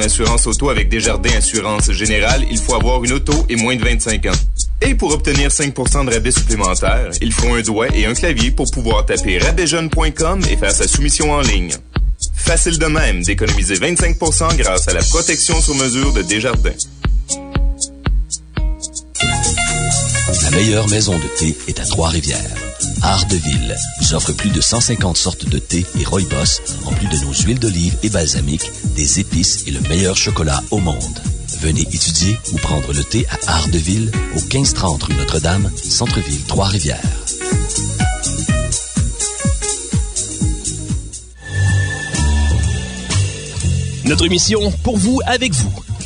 Assurance auto avec Desjardins Assurance Générale, il faut avoir une auto et moins de 25 ans. Et pour obtenir 5% de rabais supplémentaires, il faut un doigt et un clavier pour pouvoir taper rabaijeune.com et faire sa soumission en ligne. Facile de même d'économiser 25% grâce à la protection sur mesure de Desjardins. La meilleure maison de thé est à Trois-Rivières. Art de Ville vous offre plus de 150 sortes de thé et rooibos, en plus de nos huiles d'olive et balsamique, des épices et le meilleur chocolat au monde. Venez étudier ou prendre le thé à Ardeville, au 1530 rue Notre-Dame, Centre-Ville, Trois-Rivières. Notre mission, pour vous, avec vous.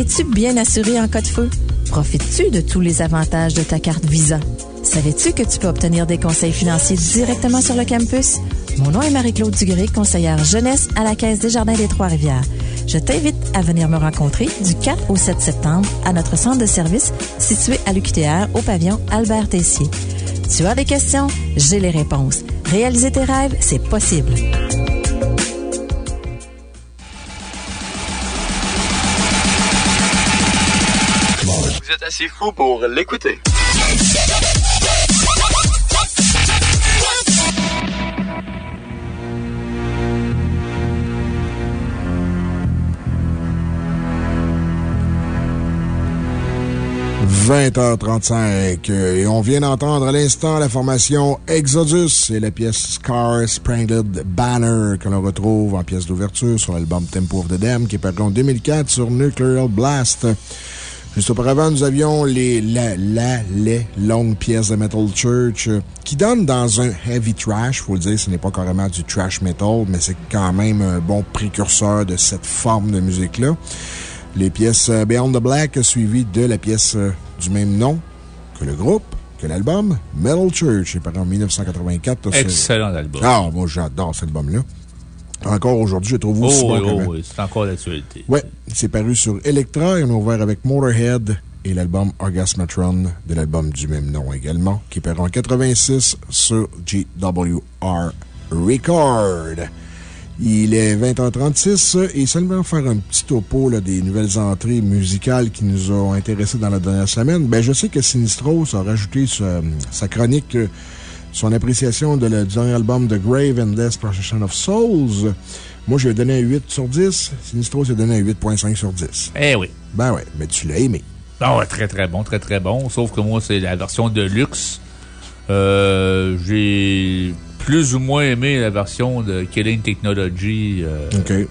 Es-tu bien assuré en cas de feu? Profites-tu de tous les avantages de ta carte Visa? Savais-tu que tu peux obtenir des conseils financiers directement sur le campus? Mon nom est Marie-Claude Dugré, conseillère jeunesse à la Caisse des Jardins des Trois-Rivières. Je t'invite à venir me rencontrer du 4 au 7 septembre à notre centre de service situé à l'UQTR au pavillon Albert Tessier. Tu as des questions? J'ai les réponses. Réaliser tes rêves, c'est possible. Assez fou pour l'écouter. 20h35. Et on vient d'entendre à l'instant la formation Exodus et la pièce Scar Sprangled Banner que l'on retrouve en pièce d'ouverture sur l'album Tempo of the Dam qui est paru en 2004 sur Nuclear Blast. Juste auparavant, nous avions les, la, la, les longues pièces de Metal Church euh, qui donnent dans un heavy trash. Faut le dire, ce n'est pas carrément du trash metal, mais c'est quand même un bon précurseur de cette forme de musique-là. Les pièces euh, Beyond the Black, suivies de la pièce euh, du même nom que le groupe, que l'album, Metal Church, est paru en 1984. Excellent album. Ah, moi, j'adore cet album-là. Encore aujourd'hui, je trouve aussi Oh, bon oui, que- oh, oui, c'est encore d'actualité. Ouais, c'est paru sur Electra et on a ouvert avec Motorhead et l'album Orgasmatron de l'album du même nom également, qui est paru en 86 sur GWR Record. Il est 20h36 et seulement faire un petit topo là, des nouvelles entrées musicales qui nous ont intéressés dans la dernière semaine. Ben, je sais que Sinistros a rajouté sa, sa chronique, euh, son appréciation de le, du dernier album de Grave and Death Procession of Souls. Moi, je lui ai donné un 8 sur 10. Sinistros a donné un 8,5 sur 10. Eh oui. Ben ouais, mais tu l'as aimé. Ah ouais, très très bon, très très bon. Sauf que moi, c'est la version de luxe. Euh, J'ai plus ou moins aimé la version de Killing Technology. euh, OK.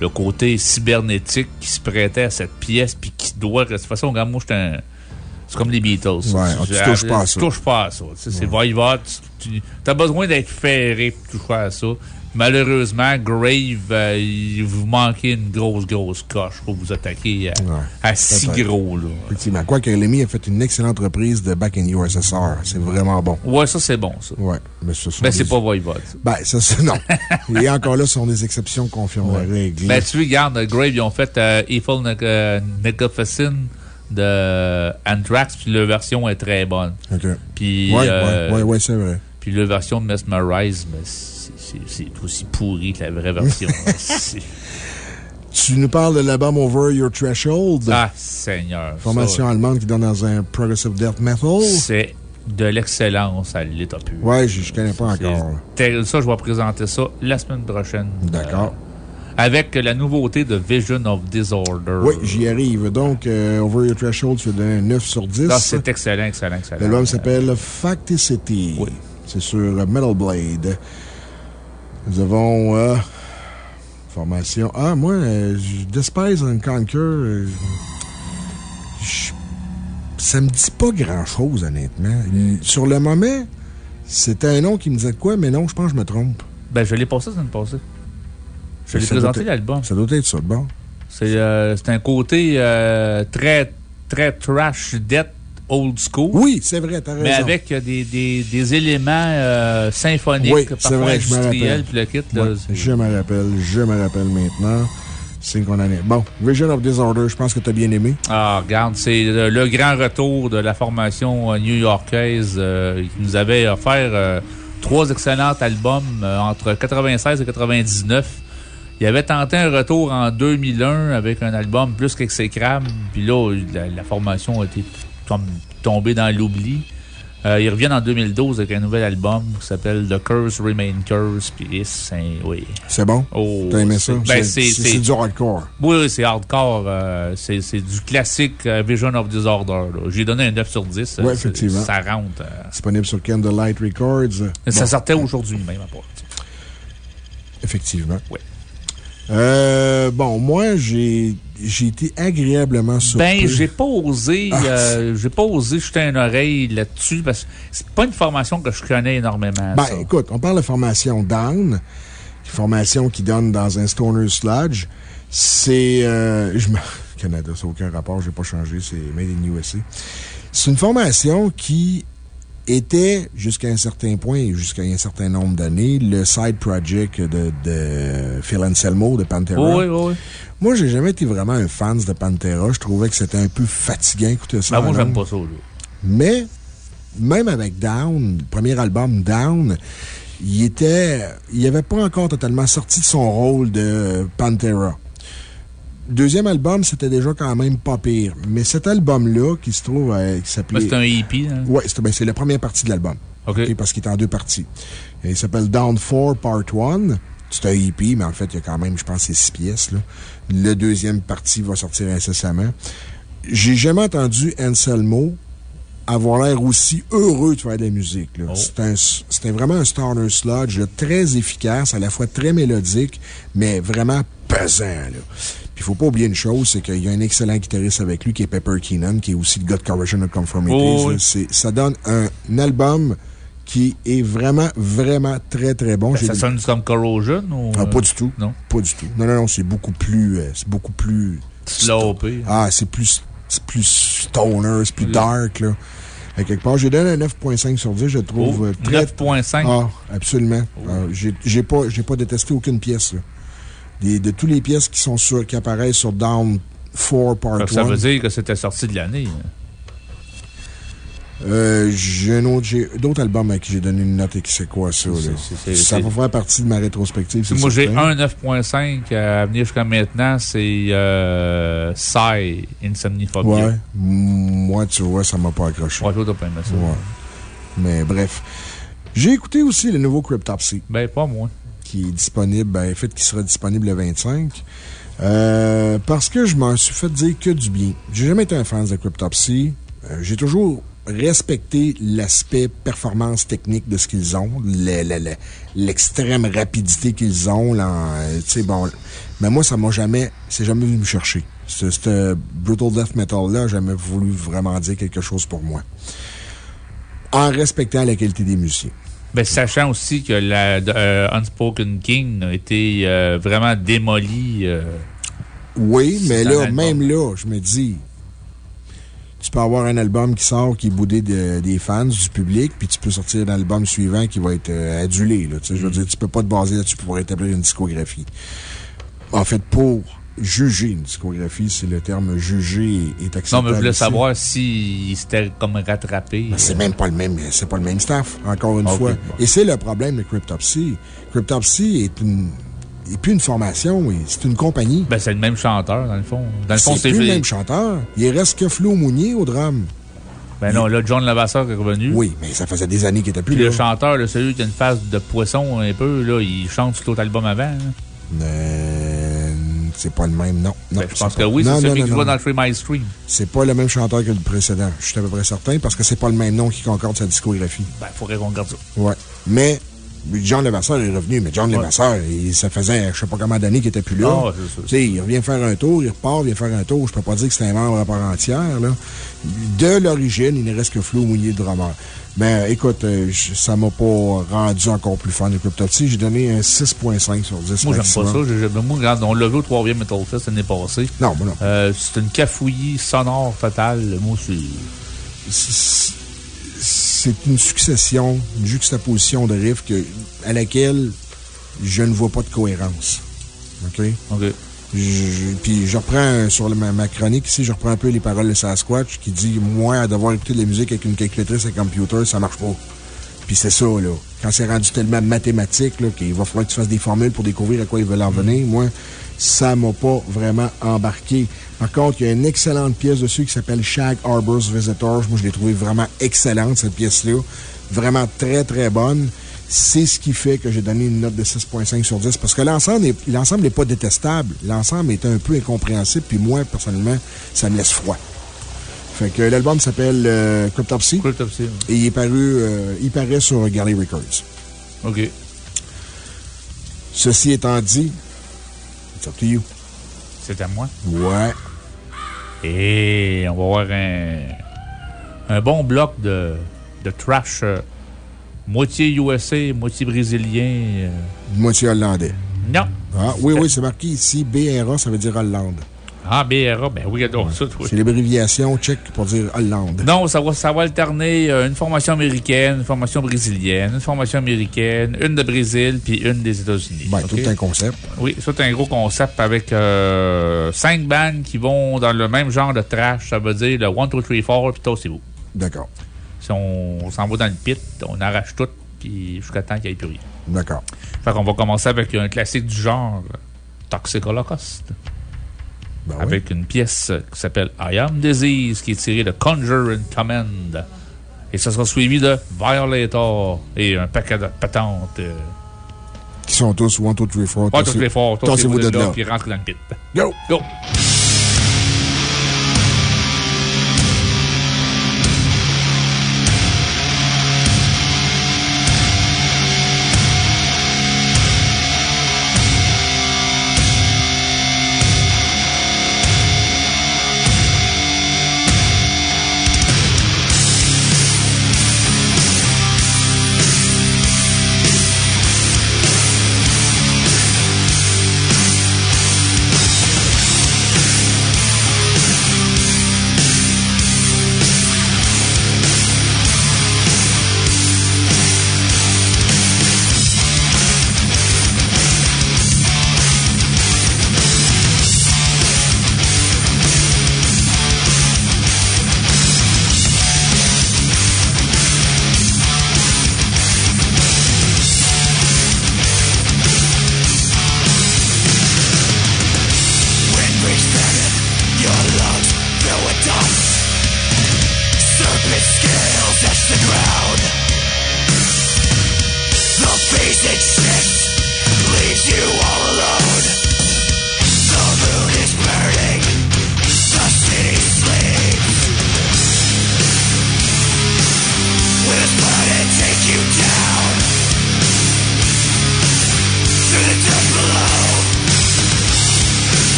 Le côté cybernétique qui se prêtait à cette pièce, puis qui doit. De toute façon, regarde, moi, j'étais un. C'est comme les Beatles. Ouais, tu touches pas à ça. Tu touches pas à ça. Tu C'est va Tu as besoin d'être ferré pour toucher à ça. Malheureusement, Grave, euh, il vous manquez une grosse, grosse coche pour vous attaquer à, à si gros, là. Effectivement. Quoique Lemmy a fait une excellente reprise de Back in USSR. C'est vraiment bon. Ouais, ça, c'est bon, ça. Ouais. Mais ce sont Ben, des- c'est pas Voivode, ça. Ben, ça, c'est non. Et encore là, ce sont des exceptions qui confirment la règle. Ben, tu regardes, Grave, ils ont fait euh, Evil Neg- euh, de Anthrax, puis leur version est très bonne. OK. Puis, Ouais, euh, ouais, ouais, ouais, c'est vrai. Puis leur version de Mesmerize, mais c'est- c'est aussi pourri que la vraie version. C'est- Tu nous parles de l'album Over Your Threshold? ah, Seigneur. Formation ça, allemande qui donne dans un progressive death metal. C'est de l'excellence à l'état pur. Ouais, je, je connais pas encore. Ça, je vais présenter ça la semaine prochaine. D'accord. Euh, avec la nouveauté de Vision of Disorder. Oui, j'y arrive. Donc, euh, Over Your Threshold, tu as donné un 9 sur 10. Ah, c'est excellent, excellent, excellent. L'album s'appelle Facticity. Oui. C'est sur euh, Metal Blade. Nous avons. euh, formation. Ah, moi, euh, je Despise and Conquer. je- ça me dit pas grand-chose, honnêtement. Sur le moment, c'était un nom qui me disait quoi, mais non, je pense que je me trompe. Ben, je l'ai passé la semaine passée. Je l'ai présenté l'album. Ça doit être ça, bon. C'est euh, un côté euh, très, très trash death old school. Oui, c'est vrai, t'as raison. Mais avec des, des, des éléments euh, symphoniques, oui, parfois vrai, industriels, puis le kit. Là, je me rappelle, je me rappelle maintenant. C'est qu'on en est. Bon, Vision of Disorder, je pense que tu as bien aimé. Ah, regarde, c'est le, grand retour de la formation new-yorkaise qui nous avait offert trois excellents albums entre 96 et 99. Il avait tenté un retour en 2001 avec un album plus qu'exécrable. Puis là, la, formation a été tombée dans l'oubli. Euh, ils reviennent en 2012 avec un nouvel album qui s'appelle The Curse Remain Curse. Puis c'est oui. C'est bon? Oh, T'as aimé ça? Ben, c'est du hardcore. Oui, c'est hardcore. Euh, c'est du classique euh, Vision of Disorder. J'ai donné un 9 sur 10. Oui, effectivement. Ça rentre. Disponible sur Candlelight Records. Ça sortait aujourd'hui même à part. Effectivement. Oui. Euh, bon, moi, j'ai été agréablement surpris. Ben, j'ai pas osé, ah, euh, j'ai pas osé jeter une oreille là-dessus parce que c'est pas une formation que je connais énormément. Ben, écoute, on parle de formation Down, une formation qui donne dans un Stoner Sludge. C'est, euh, je me, Canada, ça n'a aucun rapport, j'ai pas changé, c'est Made in USA. C'est une formation qui était, jusqu'à un certain point, jusqu'à un certain nombre d'années, le side project de, de Phil Anselmo de Pantera. Oui, oui, Moi, j'ai jamais été vraiment un fan de Pantera. Je trouvais que c'était un peu fatigant écouter ça. Ben, moi, j'aime pas ça, Mais, même avec Down, le premier album Down, il était, il avait pas encore totalement sorti de son rôle de Pantera deuxième album, c'était déjà quand même pas pire. Mais cet album-là, qui se trouve, euh, qui s'appelait. c'est un EP, hein? Oui, ben, c'est la première partie de l'album. OK. parce qu'il est en deux parties. il s'appelle Down 4 Part 1. C'est un EP, mais en fait, il y a quand même, je pense, six pièces, là. Le deuxième partie va sortir incessamment. J'ai jamais entendu Anselmo avoir l'air aussi heureux de faire de la musique. Oh. C'était vraiment un stoner sludge très efficace, à la fois très mélodique, mais vraiment pesant. Là. Il faut pas oublier une chose, c'est qu'il y a un excellent guitariste avec lui qui est Pepper Keenan, qui est aussi le gars de Corrosion of Conformity. Oh, ça donne un, album qui est vraiment, vraiment très, très bon. Ben, ça sonne comme Corrosion ou. Ah, pas du tout. Non? Pas du tout. Non, non, non, c'est beaucoup plus. Euh, c'est beaucoup plus. Slopé. Ah, c'est plus, plus stoner, c'est plus dark, là. À quelque part, j'ai donné un 9.5 sur 10, je trouve oh, très. 9.5? Ah, absolument. Oh. Ah, j'ai pas, pas détesté aucune pièce, là de toutes les pièces qui, sont sur, qui apparaissent sur Down 4 Part 1. Ça veut dire que c'était sorti de l'année. Hein. Euh, j'ai d'autres albums à qui j'ai donné une note et qui c'est quoi ça? ça va faire partie de ma rétrospective. Moi, j'ai un 9.5 à venir jusqu'à maintenant, c'est euh, Psy, Insomniphobia. Ouais. Moi, tu vois, ça m'a pas accroché. Ouais, toi, t'as pas aimé ça. Ouais. Mais bref. J'ai écouté aussi le nouveau Cryptopsy. Ben, pas moi qui est disponible, ben, fait, qui sera disponible le 25. Euh, parce que je m'en suis fait dire que du bien. J'ai jamais été un fan de Cryptopsy. Euh, j'ai toujours respecté l'aspect performance technique de ce qu'ils ont, l'extrême rapidité qu'ils ont. Euh, bon, mais moi, ça m'a jamais, c'est jamais venu me chercher. Ce Brutal Death Metal-là jamais voulu vraiment dire quelque chose pour moi. En respectant la qualité des musiciens. Ben, sachant aussi que la euh, Unspoken King a été euh, vraiment démoli. Euh, oui, mais là, même là, je me dis, tu peux avoir un album qui sort qui est boudé des fans, du public, puis tu peux sortir un album suivant qui va être adulé. Là, je veux mm. dire, tu peux pas te baser là-dessus pour établir une discographie. En fait, pour juger une discographie, si le terme juger est acceptable. Non, mais je voulais savoir s'il s'était comme rattrapé. C'est même pas le même, c'est pas le même staff, encore une fois. Et c'est le problème de Cryptopsy. Cryptopsy est une, et plus une formation, c'est une compagnie. Ben, c'est le même chanteur, dans le fond. Dans le fond, c'est plus le même chanteur. Il reste que Flo Mounier au drame. Ben non, là, John Lavasseur est revenu. Oui, mais ça faisait des années qu'il était plus Puis le chanteur, celui qui a une face de poisson un peu, là, il chante sur l'autre album avant. Euh, c'est pas le même, non. non ben, je pense que oui, c'est celui qui joue dans le Free My Stream. C'est pas le même chanteur que le précédent. Je suis à peu près certain parce que c'est pas le même nom qui concorde sa discographie. Ben, il faudrait qu'on regarde ça. Ouais. Mais John Levasseur est revenu, mais John Levasseur, ça faisait je sais pas combien d'années qu'il était plus là. Ah, tu sais, il revient faire un tour, il repart, il vient faire un tour. Je peux pas dire que c'est un membre à part entière, là. De l'origine, il ne reste que Flo Mouillé de drummer. Mais écoute, euh, ça m'a pas rendu encore plus fan de Cryptopsy. J'ai donné un 6.5 sur 10. Moi, j'aime pas ça. Moi, regarde, on l'a vu au 3e Metal Fest l'année passée. Non, moi non. Euh, c'est une cafouillie sonore totale. Moi, c'est c'est une succession, une juxtaposition de riffs que, à laquelle je ne vois pas de cohérence. OK? OK. puis je reprends sur ma, chronique ici, je reprends un peu les paroles de Sasquatch qui dit Moi, à devoir écouter de la musique avec une calculatrice et un computer, ça marche pas. Puis c'est ça, là. Quand c'est rendu tellement mathématique, qu'il va falloir que tu fasses des formules pour découvrir à quoi ils veulent en venir, moi, ça m'a pas vraiment embarqué. Par contre, il y a une excellente pièce dessus qui s'appelle Shag Harbor's Visitors. Moi, je l'ai trouvée vraiment excellente, cette pièce-là. Vraiment très, très bonne. C'est ce qui fait que j'ai donné une note de 6.5 sur 10 parce que l'ensemble n'est pas détestable. L'ensemble est un peu incompréhensible, puis moi, personnellement, ça me laisse froid. Fait que l'album s'appelle euh, Cryptopsy. Cryptopsy. Et il est paru, euh, il paraît sur Galley Records. OK. Ceci étant dit, it's up to you. C'est à moi? Ouais. Et on va avoir un, un bon bloc de, de trash, euh, moitié USA, moitié brésilien. Euh. Moitié hollandais. Non. Ah, oui, oui, c'est marqué ici BRA, ça veut dire Hollande. Ah, BRA, ben oui, ça, C'est l'abréviation tchèque pour dire Hollande. Non, ça va, ça va alterner euh, une formation américaine, une formation brésilienne, une formation américaine, une de Brésil, puis une des États-Unis. Ben, tout un concept. Oui, c'est un gros concept avec euh, cinq bandes qui vont dans le même genre de trash. Ça veut dire le 1, 2, 3, 4, puis c'est vous. D'accord. Si on, s'en va dans le pit, on arrache tout, puis jusqu'à temps qu'il n'y ait plus rien. D'accord. Fait qu'on va commencer avec un classique du genre Toxic Holocaust. Ben avec une pièce qui s'appelle I Am Disease, qui est tirée de Conjure and Command. Et ça sera suivi de Violator et un paquet de patentes. Euh, qui sont tous 1, 2, 3, 4. 1, 2, 3, 4. Tassez-vous de là. Puis rentrez dans le pit. Go! Go!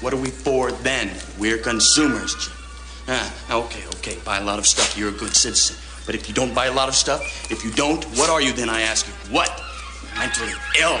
What are we for then? We're consumers, Jim. Ah, okay, okay. Buy a lot of stuff. You're a good citizen. But if you don't buy a lot of stuff, if you don't, what are you then, I ask you? What? Mentally ill.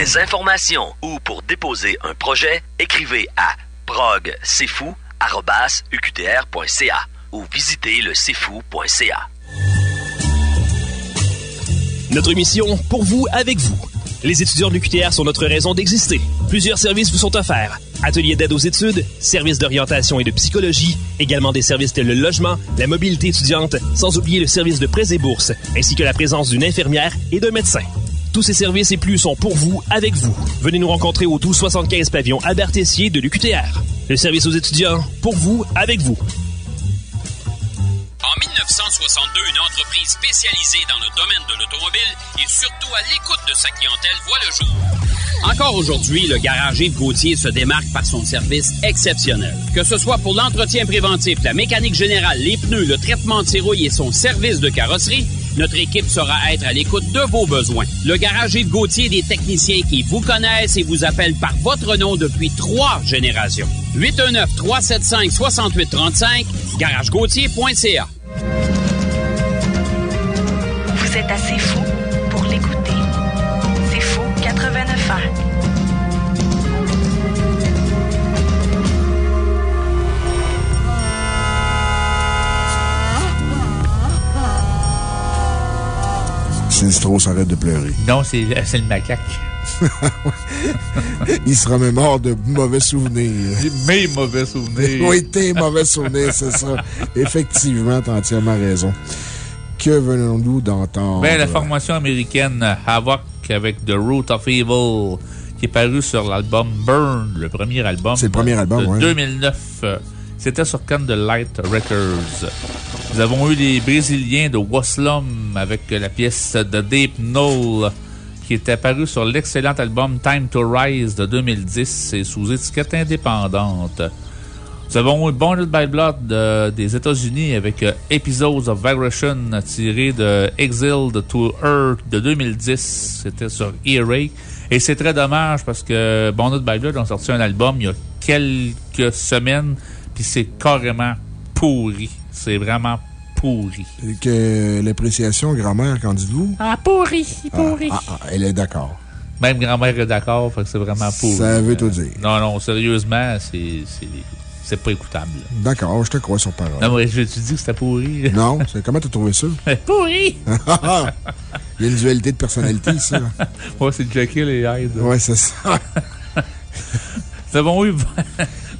Des informations ou pour déposer un projet, écrivez à progcfou.ca ou visitez le cfou.ca. Notre mission, pour vous, avec vous. Les étudiants de l'UQTR sont notre raison d'exister. Plusieurs services vous sont offerts. Ateliers d'aide aux études, services d'orientation et de psychologie, également des services tels le logement, la mobilité étudiante, sans oublier le service de prêts et bourses, ainsi que la présence d'une infirmière et d'un médecin. Tous ces services et plus sont pour vous, avec vous. Venez nous rencontrer au 1275 pavillon Albert Tessier de l'UQTR. Le service aux étudiants, pour vous, avec vous. En 1962, une entreprise spécialisée dans le domaine de l'automobile et surtout à l'écoute de sa clientèle voit le jour. Encore aujourd'hui, le garage Yves Gauthier se démarque par son service exceptionnel. Que ce soit pour l'entretien préventif, la mécanique générale, les pneus, le traitement de et son service de carrosserie, notre équipe saura être à l'écoute de vos besoins. Le garage Yves Gauthier des techniciens qui vous connaissent et vous appellent par votre nom depuis trois générations. 819-375-6835, garagegauthier.ca. Vous êtes assez fou Sinistros arrête de pleurer. Non, c'est c'est le macaque. Il se remémore de mauvais souvenirs. Mes mauvais souvenirs. Oui, tes mauvais souvenirs, c'est ça. Effectivement, t'as entièrement raison. Que venons-nous d'entendre? Ben, la formation américaine Havoc avec The Root of Evil, qui est paru sur l'album Burn, le premier album. C'est le premier album, de ouais. 2009. C'était sur Candlelight Records. Nous avons eu les Brésiliens de Waslum avec la pièce de Deep Knoll qui était paru sur l'excellent album Time to Rise de 2010 et sous étiquette indépendante. Nous avons eu Bonded by Blood de- des États-Unis avec euh, Episodes of Vibration tiré de Exiled to Earth de 2010. C'était sur Earache. Et c'est très dommage parce que Bonded by Blood ont sorti un album il y a quelques semaines, puis c'est carrément pourri. C'est vraiment pourri. Que l'appréciation grammaire, qu'en dites-vous? Ah, pourri, pourri. Ah, ah, elle est d'accord. Même grand-mère est d'accord, fait que c'est vraiment pourri. Ça veut tout dire. Non, non, sérieusement, c'est c'est- c'est pas écoutable. D'accord, je te crois sur parole. Non, mais je te dis que c'était pourri. Non, c'est comment t'as trouvé ça? pourri! Il y a une dualité de personnalité, ça. ouais, c'est Jekyll et Hyde. Ouais, c'est ça. Nous avons eu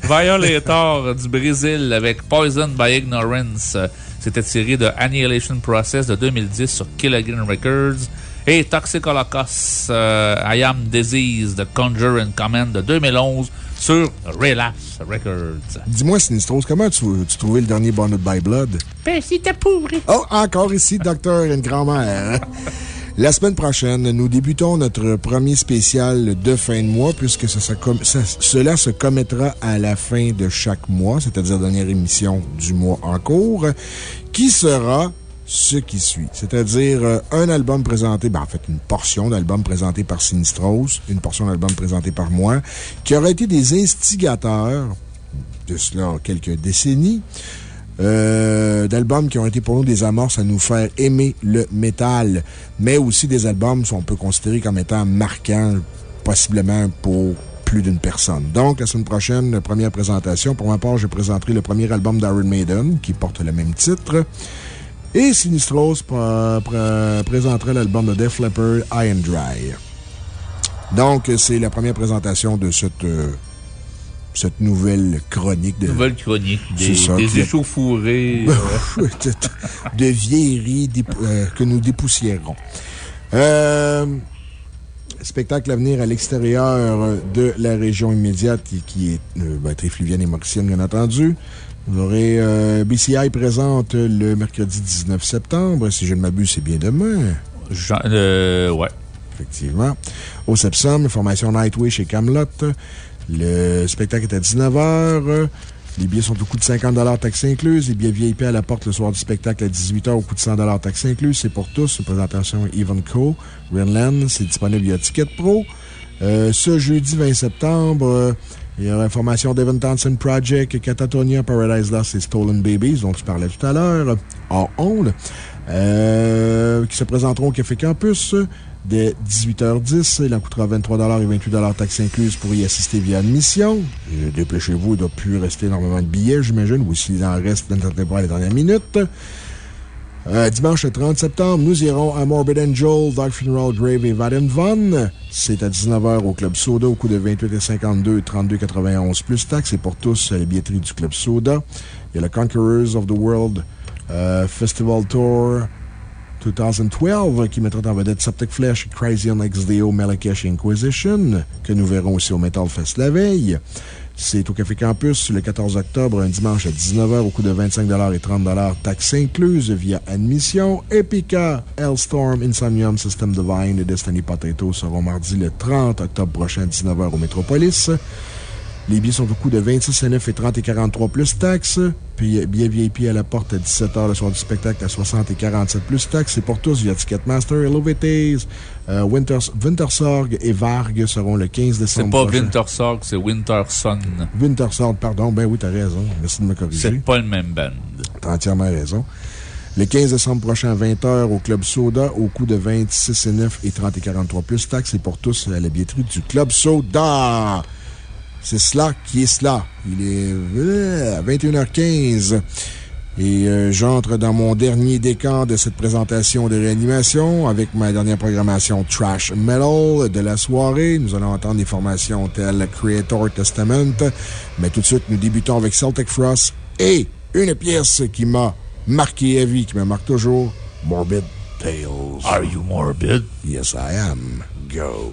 Violator du Brésil avec Poison by Ignorance. C'était tiré de Annihilation Process de 2010 sur Kilogram Records. Et Toxic Holocaust, euh, I Am Disease de Conjure and Command de 2011 sur Relapse Records. Dis-moi, Sinistros, comment tu, tu trouvais le dernier Bonded by Blood? Ben, c'était pourri. Oh, encore ici, docteur et une grand-mère. La semaine prochaine, nous débutons notre premier spécial de fin de mois, puisque cela se commettra à la fin de chaque mois, c'est-à-dire dernière émission du mois en cours, qui sera ce qui suit. C'est-à-dire euh, un album présenté, ben, en fait, une portion d'album présenté par Sinistros, une portion d'album présenté par moi, qui aura été des instigateurs de cela quelques décennies, euh, d'albums qui ont été pour nous des amorces à nous faire aimer le métal, mais aussi des albums qu'on peut considérer comme étant marquants, possiblement pour plus d'une personne. Donc, la semaine prochaine, première présentation. Pour ma part, je présenterai le premier album d'Iron Maiden, qui porte le même titre. Et Sinistros pr- pr- présentera l'album de Def Leppard, High and Dry. Donc, c'est la première présentation de cette, euh, cette nouvelle chronique de. Nouvelle chronique. Des, ça, des échauffourées. euh, de, vieilleries dép- euh, que nous dépoussiérons. Euh, spectacle à venir à l'extérieur de la région immédiate et qui est euh, ben, Trifluvienne et Mauricienne, bien entendu. Vous aurez BCI présente le mercredi 19 septembre. Si je ne m'abuse, c'est bien demain. Jean- ouais. Effectivement. Au Sepsum, formation Nightwish chez Camelot. Le spectacle est à 19h. Les billets sont au coût de 50 taxes incluses. Les billets VIP à la porte le soir du spectacle à 18h au coût de 100 taxes incluses. C'est pour tous. Présentation Even Co. Renland. C'est disponible via Ticket Pro. Euh, ce jeudi 20 septembre, euh, il y aura la formation Devon Townsend Project, Catatonia, Paradise Lost et Stolen Babies, dont tu parlais tout à l'heure, hors ondes, euh, qui se présenteront au Café Campus dès 18h10. Il en coûtera 23 et 28 taxes incluses pour y assister via admission. Dépêchez-vous, il ne doit plus rester énormément de billets, j'imagine, ou s'il en reste, ne tentez pas à la dernière minute. Euh, dimanche le 30 septembre, nous irons à Morbid Angel, Dark Funeral Grave et Vadenvan. C'est à 19h au Club Soda au coût de 28 et 52 32,91 plus taxes. Et pour tous, la billetterie du Club Soda. Il y a le Conquerors of the World euh, Festival Tour 2012 qui mettra en vedette Septic Flesh, Crazy on XDO, Malakesh Inquisition, que nous verrons aussi au Metal Fest la veille. C'est au Café Campus le 14 octobre, un dimanche à 19h au coût de 25 et 30 taxes incluses via admission. Epica, Hellstorm, Insomnium, System Divine et Destiny Potato seront mardi le 30 octobre prochain à 19h au Métropolis. Les billets sont au coût de 26,9 et 30 et 43 plus taxes. Puis, billets VIP à la porte à 17h le soir du spectacle à 60 et 47 plus taxes. C'est pour tous via Ticketmaster, Elevates, euh, Winters, Wintersorg et Varg seront le 15 C'est décembre. pas prochain. Wintersorg, c'est Winterson. Wintersorg, pardon. Ben oui, t'as raison. Merci de me corriger. C'est pas le même band. T'as entièrement raison. Le 15 décembre prochain à 20h au Club Soda au coût de 26 et 9 et 30 et 43 plus taxes et pour tous à la billetterie du Club Soda. C'est cela qui est cela. Il est euh, à 21h15. Et euh, j'entre dans mon dernier décan de cette présentation de réanimation avec ma dernière programmation Trash Metal de la soirée. Nous allons entendre des formations telles Creator Testament. Mais tout de suite, nous débutons avec Celtic Frost et une pièce qui m'a marqué à vie, qui me marque toujours Morbid Tales. Are you morbid? Yes, I am. Go.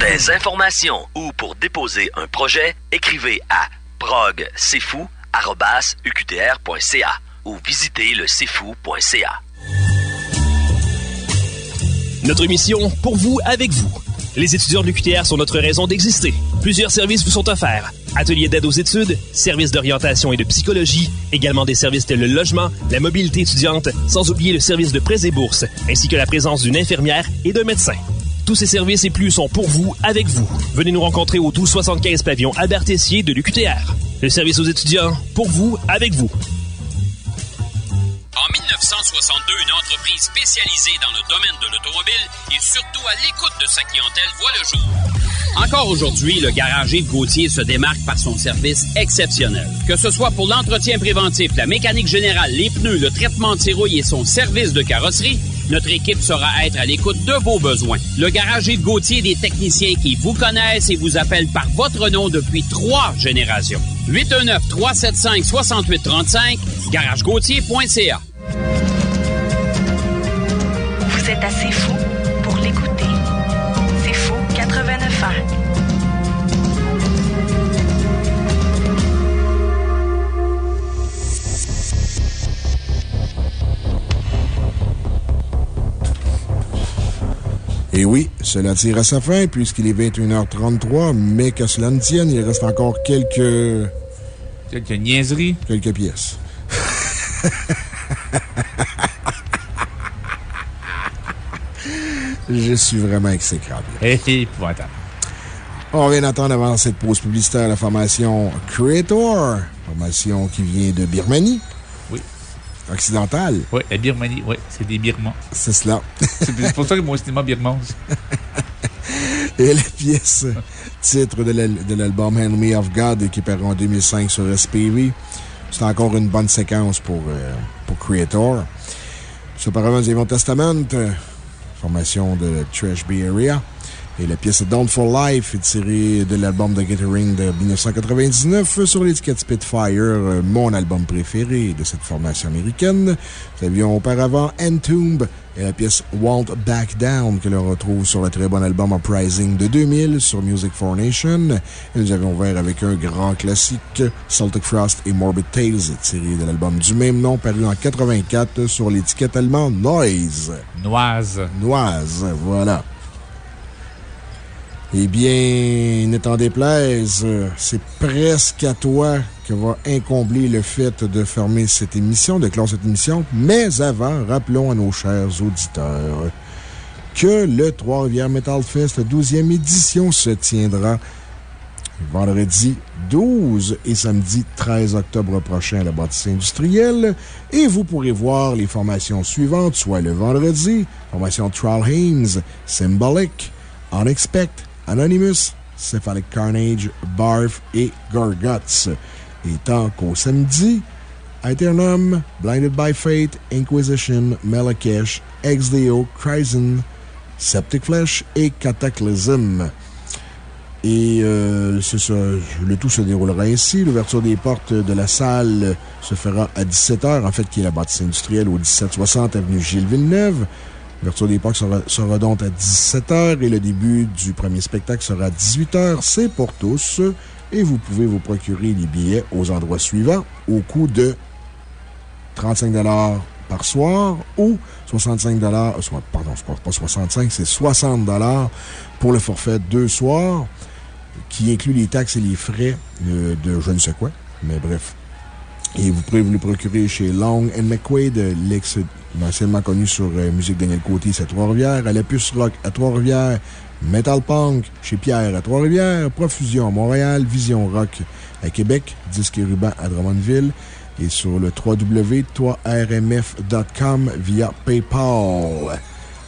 Des informations ou pour déposer un projet, écrivez à progcfou.ca ou visitez le cfou.ca. Notre mission, pour vous, avec vous. Les étudiants de l'UQTR sont notre raison d'exister. Plusieurs services vous sont offerts. Ateliers d'aide aux études, services d'orientation et de psychologie, également des services tels le logement, la mobilité étudiante, sans oublier le service de prêts et bourses, ainsi que la présence d'une infirmière et d'un médecin. Tous ces services et plus sont pour vous, avec vous. Venez nous rencontrer au 1275 pavillon Albert Tessier de l'UQTR. Le service aux étudiants, pour vous, avec vous. En 1962, une entreprise spécialisée dans le domaine de l'automobile et surtout à l'écoute de sa clientèle voit le jour. Encore aujourd'hui, le garage Yves Gauthier se démarque par son service exceptionnel. Que ce soit pour l'entretien préventif, la mécanique générale, les pneus, le traitement de rouille et son service de carrosserie, notre équipe saura être à l'écoute de vos besoins. Le garage Yves Gauthier des techniciens qui vous connaissent et vous appellent par votre nom depuis trois générations. 819-375-6835, garagegauthier.ca. Vous êtes assez fou cela tire à sa fin puisqu'il est 21h33, mais que cela ne tienne, il reste encore quelques. Quelques niaiseries. Quelques pièces. Je suis vraiment exécrable. Et épouvantable. On vient d'entendre avant cette pause publicitaire la formation Creator, formation qui vient de Birmanie. Occidentale. Oui, la Birmanie, oui, c'est des Birmans. C'est cela. c'est pour ça que mon cinéma birman. Et la pièce titre de l'album Me of God qui paraît en 2005 sur SPV. C'est encore une bonne séquence pour, euh, pour Creator. Auparavant, nous avions Testament, formation de Trash Bay Area. Et la pièce Down for Life est tirée de l'album de Gathering de 1999 sur l'étiquette Spitfire, euh, mon album préféré de cette formation américaine. Nous avions auparavant Entomb et la pièce Won't Back Down que l'on retrouve sur le très bon album Uprising de 2000 sur Music for Nation. Et nous avions ouvert avec un grand classique, Celtic Frost et Morbid Tales, tiré de l'album du même nom paru en 84 sur l'étiquette allemande Noise. Noise. Noise, voilà. Eh bien, n'étant déplaise, c'est presque à toi que va incombler le fait de fermer cette émission, de clore cette émission. Mais avant, rappelons à nos chers auditeurs que le Trois-Rivières Metal Fest 12e édition se tiendra vendredi 12 et samedi 13 octobre prochain à la bâtisse industrielle. Et vous pourrez voir les formations suivantes, soit le vendredi, formation Trollheims, Symbolic, Unexpect, Anonymous, Cephalic Carnage, Barf et Gorguts. Et tant qu'au samedi, Aeternum, Blinded by Fate, Inquisition, Malakesh, XDO, Cryzen, Septic Flesh et Cataclysm. Et euh, le tout se déroulera ainsi. L'ouverture des portes de la salle se fera à 17h, en fait, qui est la bâtisse industrielle au 1760 avenue Gilles Villeneuve. L'ouverture des portes sera, sera, donc à 17h et le début du premier spectacle sera à 18h. C'est pour tous et vous pouvez vous procurer les billets aux endroits suivants au coût de 35 par soir ou 65 pardon, pas 65, c'est 60 pour le forfait deux soirs qui inclut les taxes et les frais de, de je ne sais quoi. Mais bref. Et vous pouvez vous le procurer chez Long McQuaid, anciennement connu sur euh, Musique Daniel Côté, c'est Trois-Rivières, à la Puce Rock à Trois-Rivières, Metal Punk chez Pierre à Trois-Rivières, Profusion à Montréal, Vision Rock à Québec, Disque et Ruban à Drummondville. Et sur le www.rmf.com via PayPal.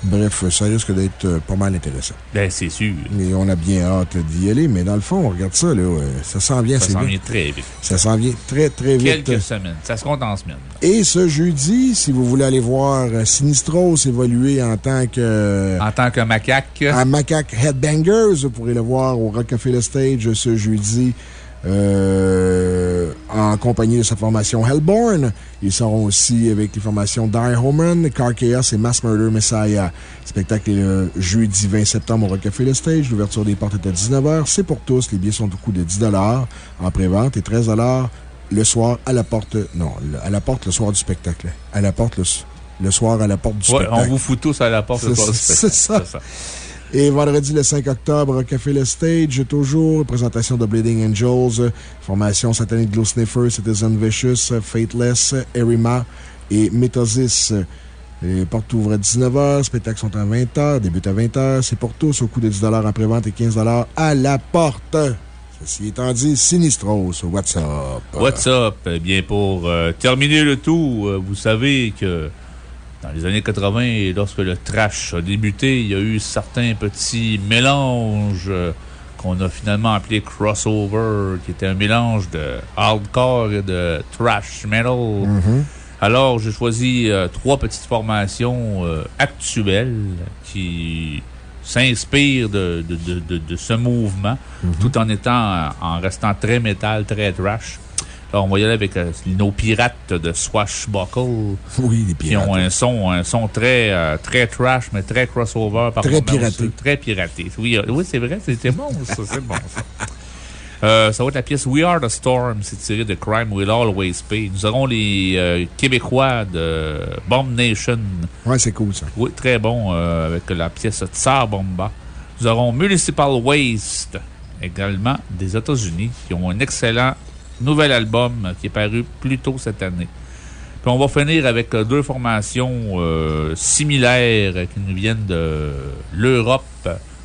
Bref, ça risque d'être euh, pas mal intéressant. Ben, c'est sûr. Et on a bien hâte d'y aller, mais dans le fond, on regarde ça, là, euh, ça s'en vient, Ça c'est s'en bien. vient très vite. Ça s'en vient très, très vite. Quelques semaines. Ça se compte en semaines. Et ce jeudi, si vous voulez aller voir euh, Sinistros évoluer en tant que. En tant que macaque. À Macaque Headbangers, vous pourrez le voir au Rockefeller Stage ce jeudi. Euh, en compagnie de sa formation Hellborn. Ils seront aussi avec les formations Die Homan, Car Chaos et Mass Murder Messiah. Le spectacle est le jeudi 20 septembre au Rockefeller Stage. L'ouverture des portes est à 19h. C'est pour tous. Les billets sont au coût de 10 en prévente et 13 le soir à la porte. Non, le- à la porte le soir du spectacle. À la porte le, le soir à la porte du Ouais, spectacle. on vous fout tous à la porte. le soir du spectacle. c'est ça. Et vendredi le 5 octobre, Café Le Stage, toujours, présentation de Bleeding Angels, formation Satanic Glow Sniffer, Citizen Vicious, Fateless, Erima et Metosis. Les portes ouvrent à 19h, spectacles sont à 20h, débutent à 20h. C'est pour tous au coût de 10 en prévente et 15 à la porte. Ceci étant dit, Sinistros, what's up? What's up? Eh bien, pour euh, terminer le tout, euh, vous savez que dans les années 80, lorsque le trash a débuté, il y a eu certains petits mélanges euh, qu'on a finalement appelés crossover, qui était un mélange de hardcore et de trash metal. Mhm. Alors, j'ai choisi euh, trois petites formations euh, actuelles qui s'inspirent de, de, de, de- de ce mouvement, tout en étant, en restant très métal, très trash. Alors, on va y aller avec euh, nos pirates de Swashbuckle. Oui, les Qui pirates. ont un son, un son très, euh, très trash, mais très crossover. par Très piraté. aussi. Très piraté. Oui, euh, oui c'est vrai, c'était bon, ça. C'est bon, ça. Euh, ça va être la pièce We Are the Storm, c'est tiré de Crime Will Always Pay. Nous aurons les euh, Québécois de Bomb Nation. Ouais, c'est cool, ça. Oui, très bon, euh, avec la pièce Tsar Bomba. Nous aurons Municipal Waste, également des États-Unis, qui ont un excellent nouvel album qui est paru plus tôt cette année. Puis on va finir avec euh, deux formations euh, similaires qui nous viennent de l'Europe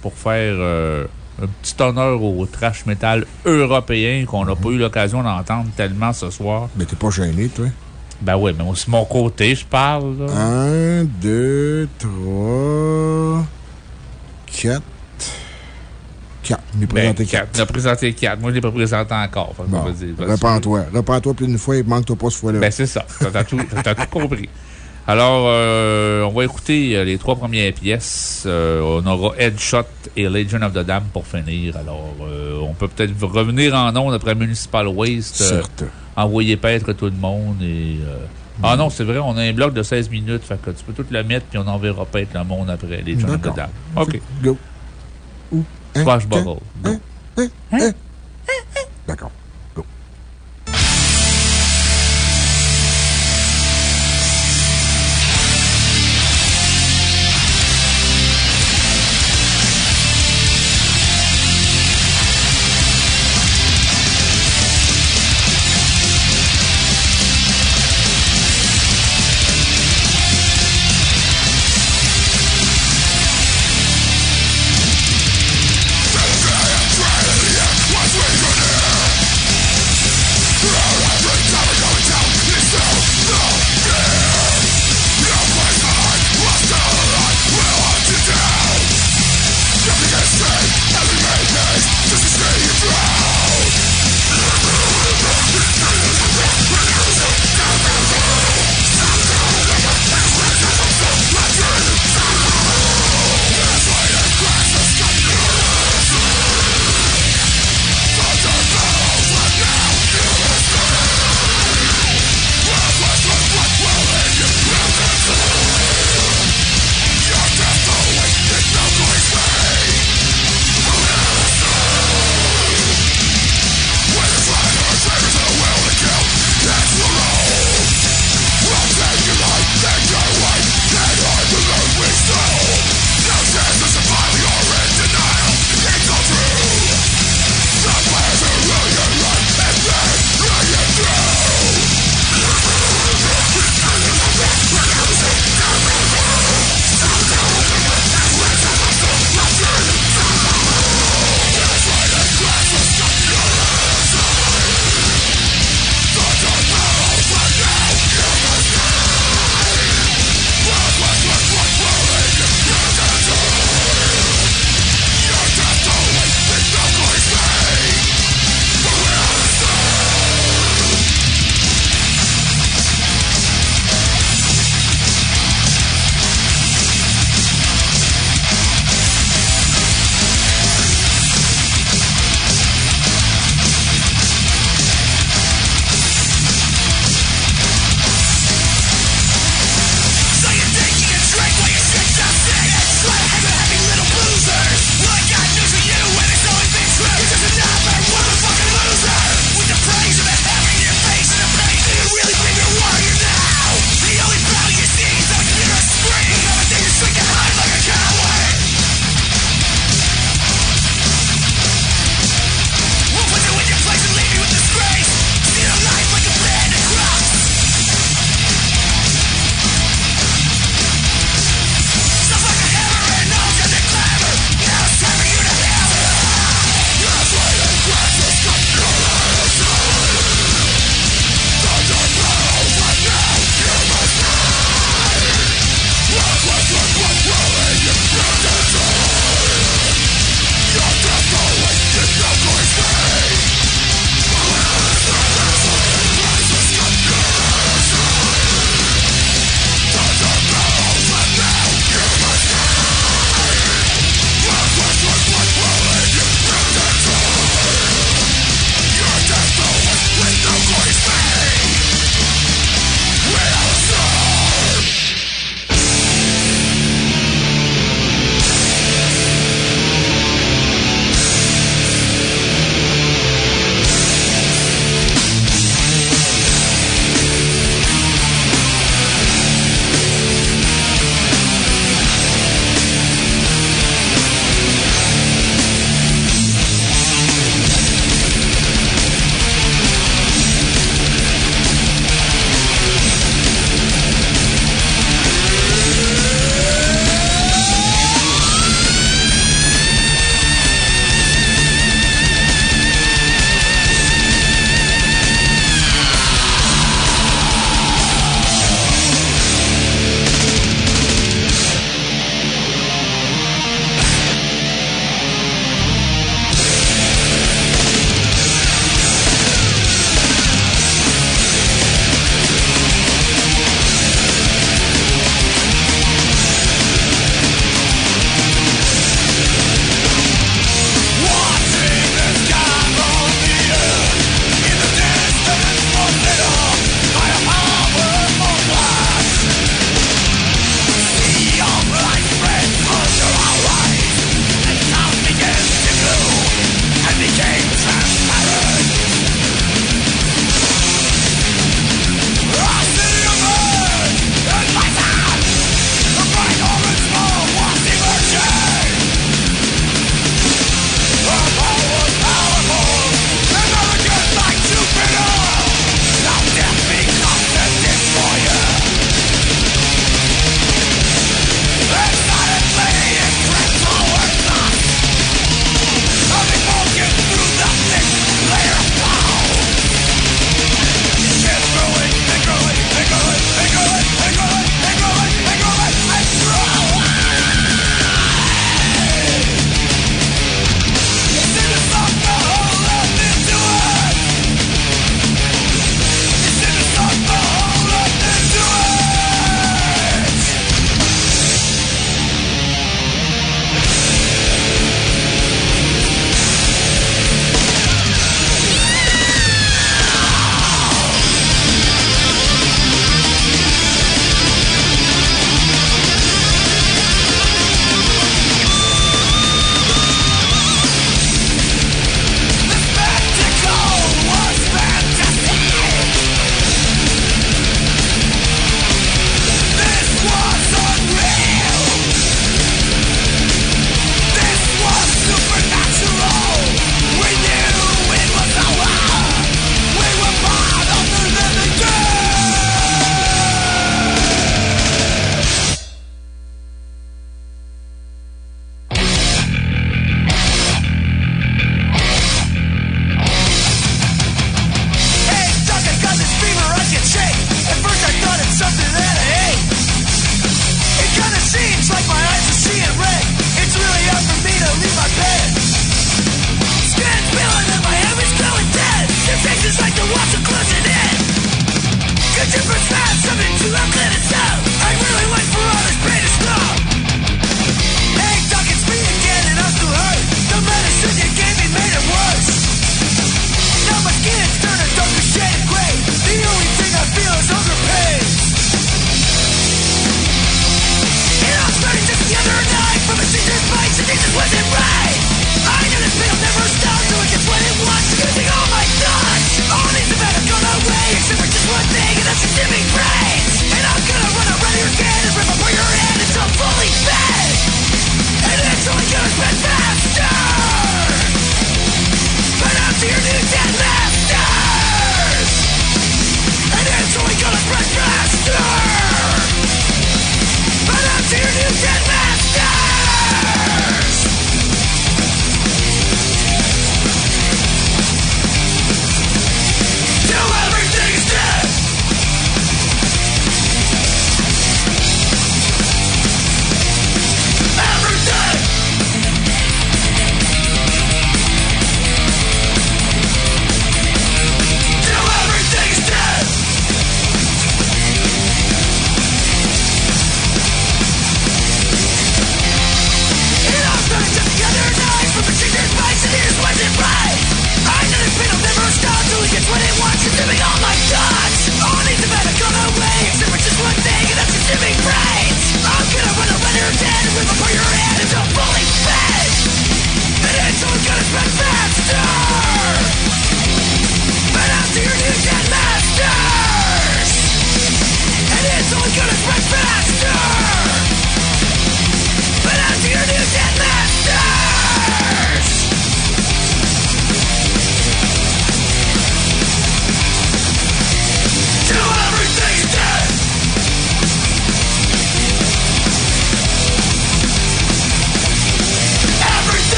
pour faire euh, un petit honneur au trash metal européen qu'on n'a pas eu l'occasion d'entendre tellement ce soir. Mais t'es pas gêné, toi? Ben oui, mais c'est mon côté, je parle. là. Un, deux, trois, quatre. Quatre. Il Ben, présenté quatre. quatre. Il a présenté quatre. Moi, je ne l'ai pas présenté encore. Bon, repends-toi. Repends-toi plus d'une fois et manque-toi pas ce fois-là. Ben, c'est ça. T'as tout, t'as tout compris. Alors, euh, on va écouter euh, les trois premières pièces. Euh, on aura Headshot et Legend of the Dam pour finir. Alors, euh, on peut peut-être revenir en ondes après Municipal Waste. Certes. envoyer paître tout le monde et. Ah non, c'est vrai, on a un bloc de 16 minutes. Fait que tu peux tout le mettre puis on enverra paître le monde après Legend of the. Dam. OK. Go. Hein? Swashbuckle. Hein? Hein? Hein? D'accord.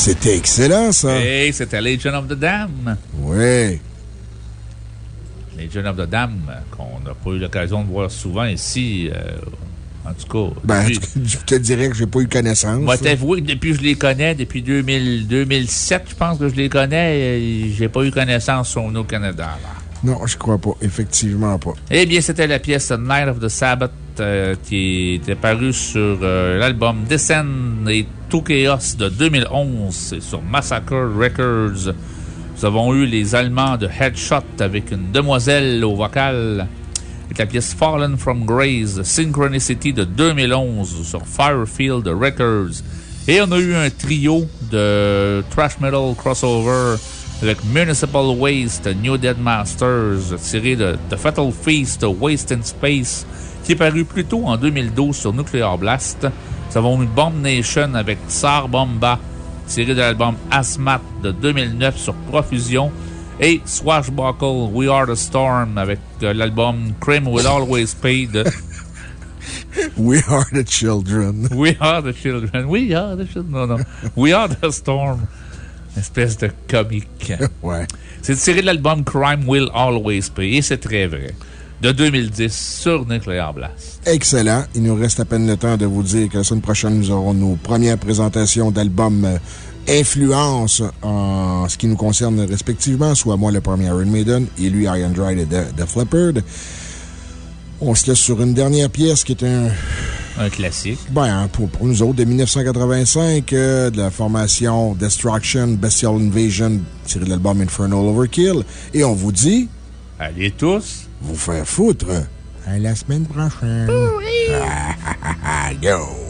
C'était excellent, ça. Et c'était Legion of the Dam. Oui. Legion of the Dam, qu'on n'a pas eu l'occasion de voir souvent ici. Euh, en tout cas. Ben, je te dirais que j'ai pas eu connaissance. Moi, t'avouer que depuis que je les connais, depuis 2000, 2007, je pense que je les connais, j'ai pas eu connaissance sur au Canada. Non, je crois pas. Effectivement pas. Eh bien, c'était la pièce Night of the Sabbath qui était parue sur euh, l'album Descend et To Chaos de 2011 sur Massacre Records. Nous avons eu les Allemands de Headshot avec une demoiselle au vocal avec la pièce Fallen from Grace, Synchronicity de 2011 sur Firefield Records. Et on a eu un trio de thrash metal crossover avec Municipal Waste, New Dead Masters, tiré de The Fatal Feast, Waste in Space, qui est paru plus tôt en 2012 sur Nuclear Blast. Nous avons eu Bomb Nation avec Tsar Bomba, tiré de l'album Asmat de 2009 sur Profusion et Swashbuckle, We Are the Storm avec euh, l'album Cream Will Always Pay de. We Are the Children. We Are the Children. We Are the Children. Non, non. We Are the Storm. Espèce de comique. ouais. C'est tiré de l'album Crime Will Always Pay et c'est très vrai. De 2010 sur Nuclear Blast. Excellent. Il nous reste à peine le temps de vous dire que la semaine prochaine, nous aurons nos premières présentations d'albums euh, influence en ce qui nous concerne respectivement, soit moi le premier Iron Maiden et lui Iron Dried et Def Leppard. On se laisse sur une dernière pièce qui est un. Un classique. Ben, pour, nous autres, de 1985, euh, de la formation Destruction, Bestial Invasion, tiré de l'album Infernal Overkill. Et on vous dit. Allez tous. Vous faire foutre. À la semaine prochaine. Go!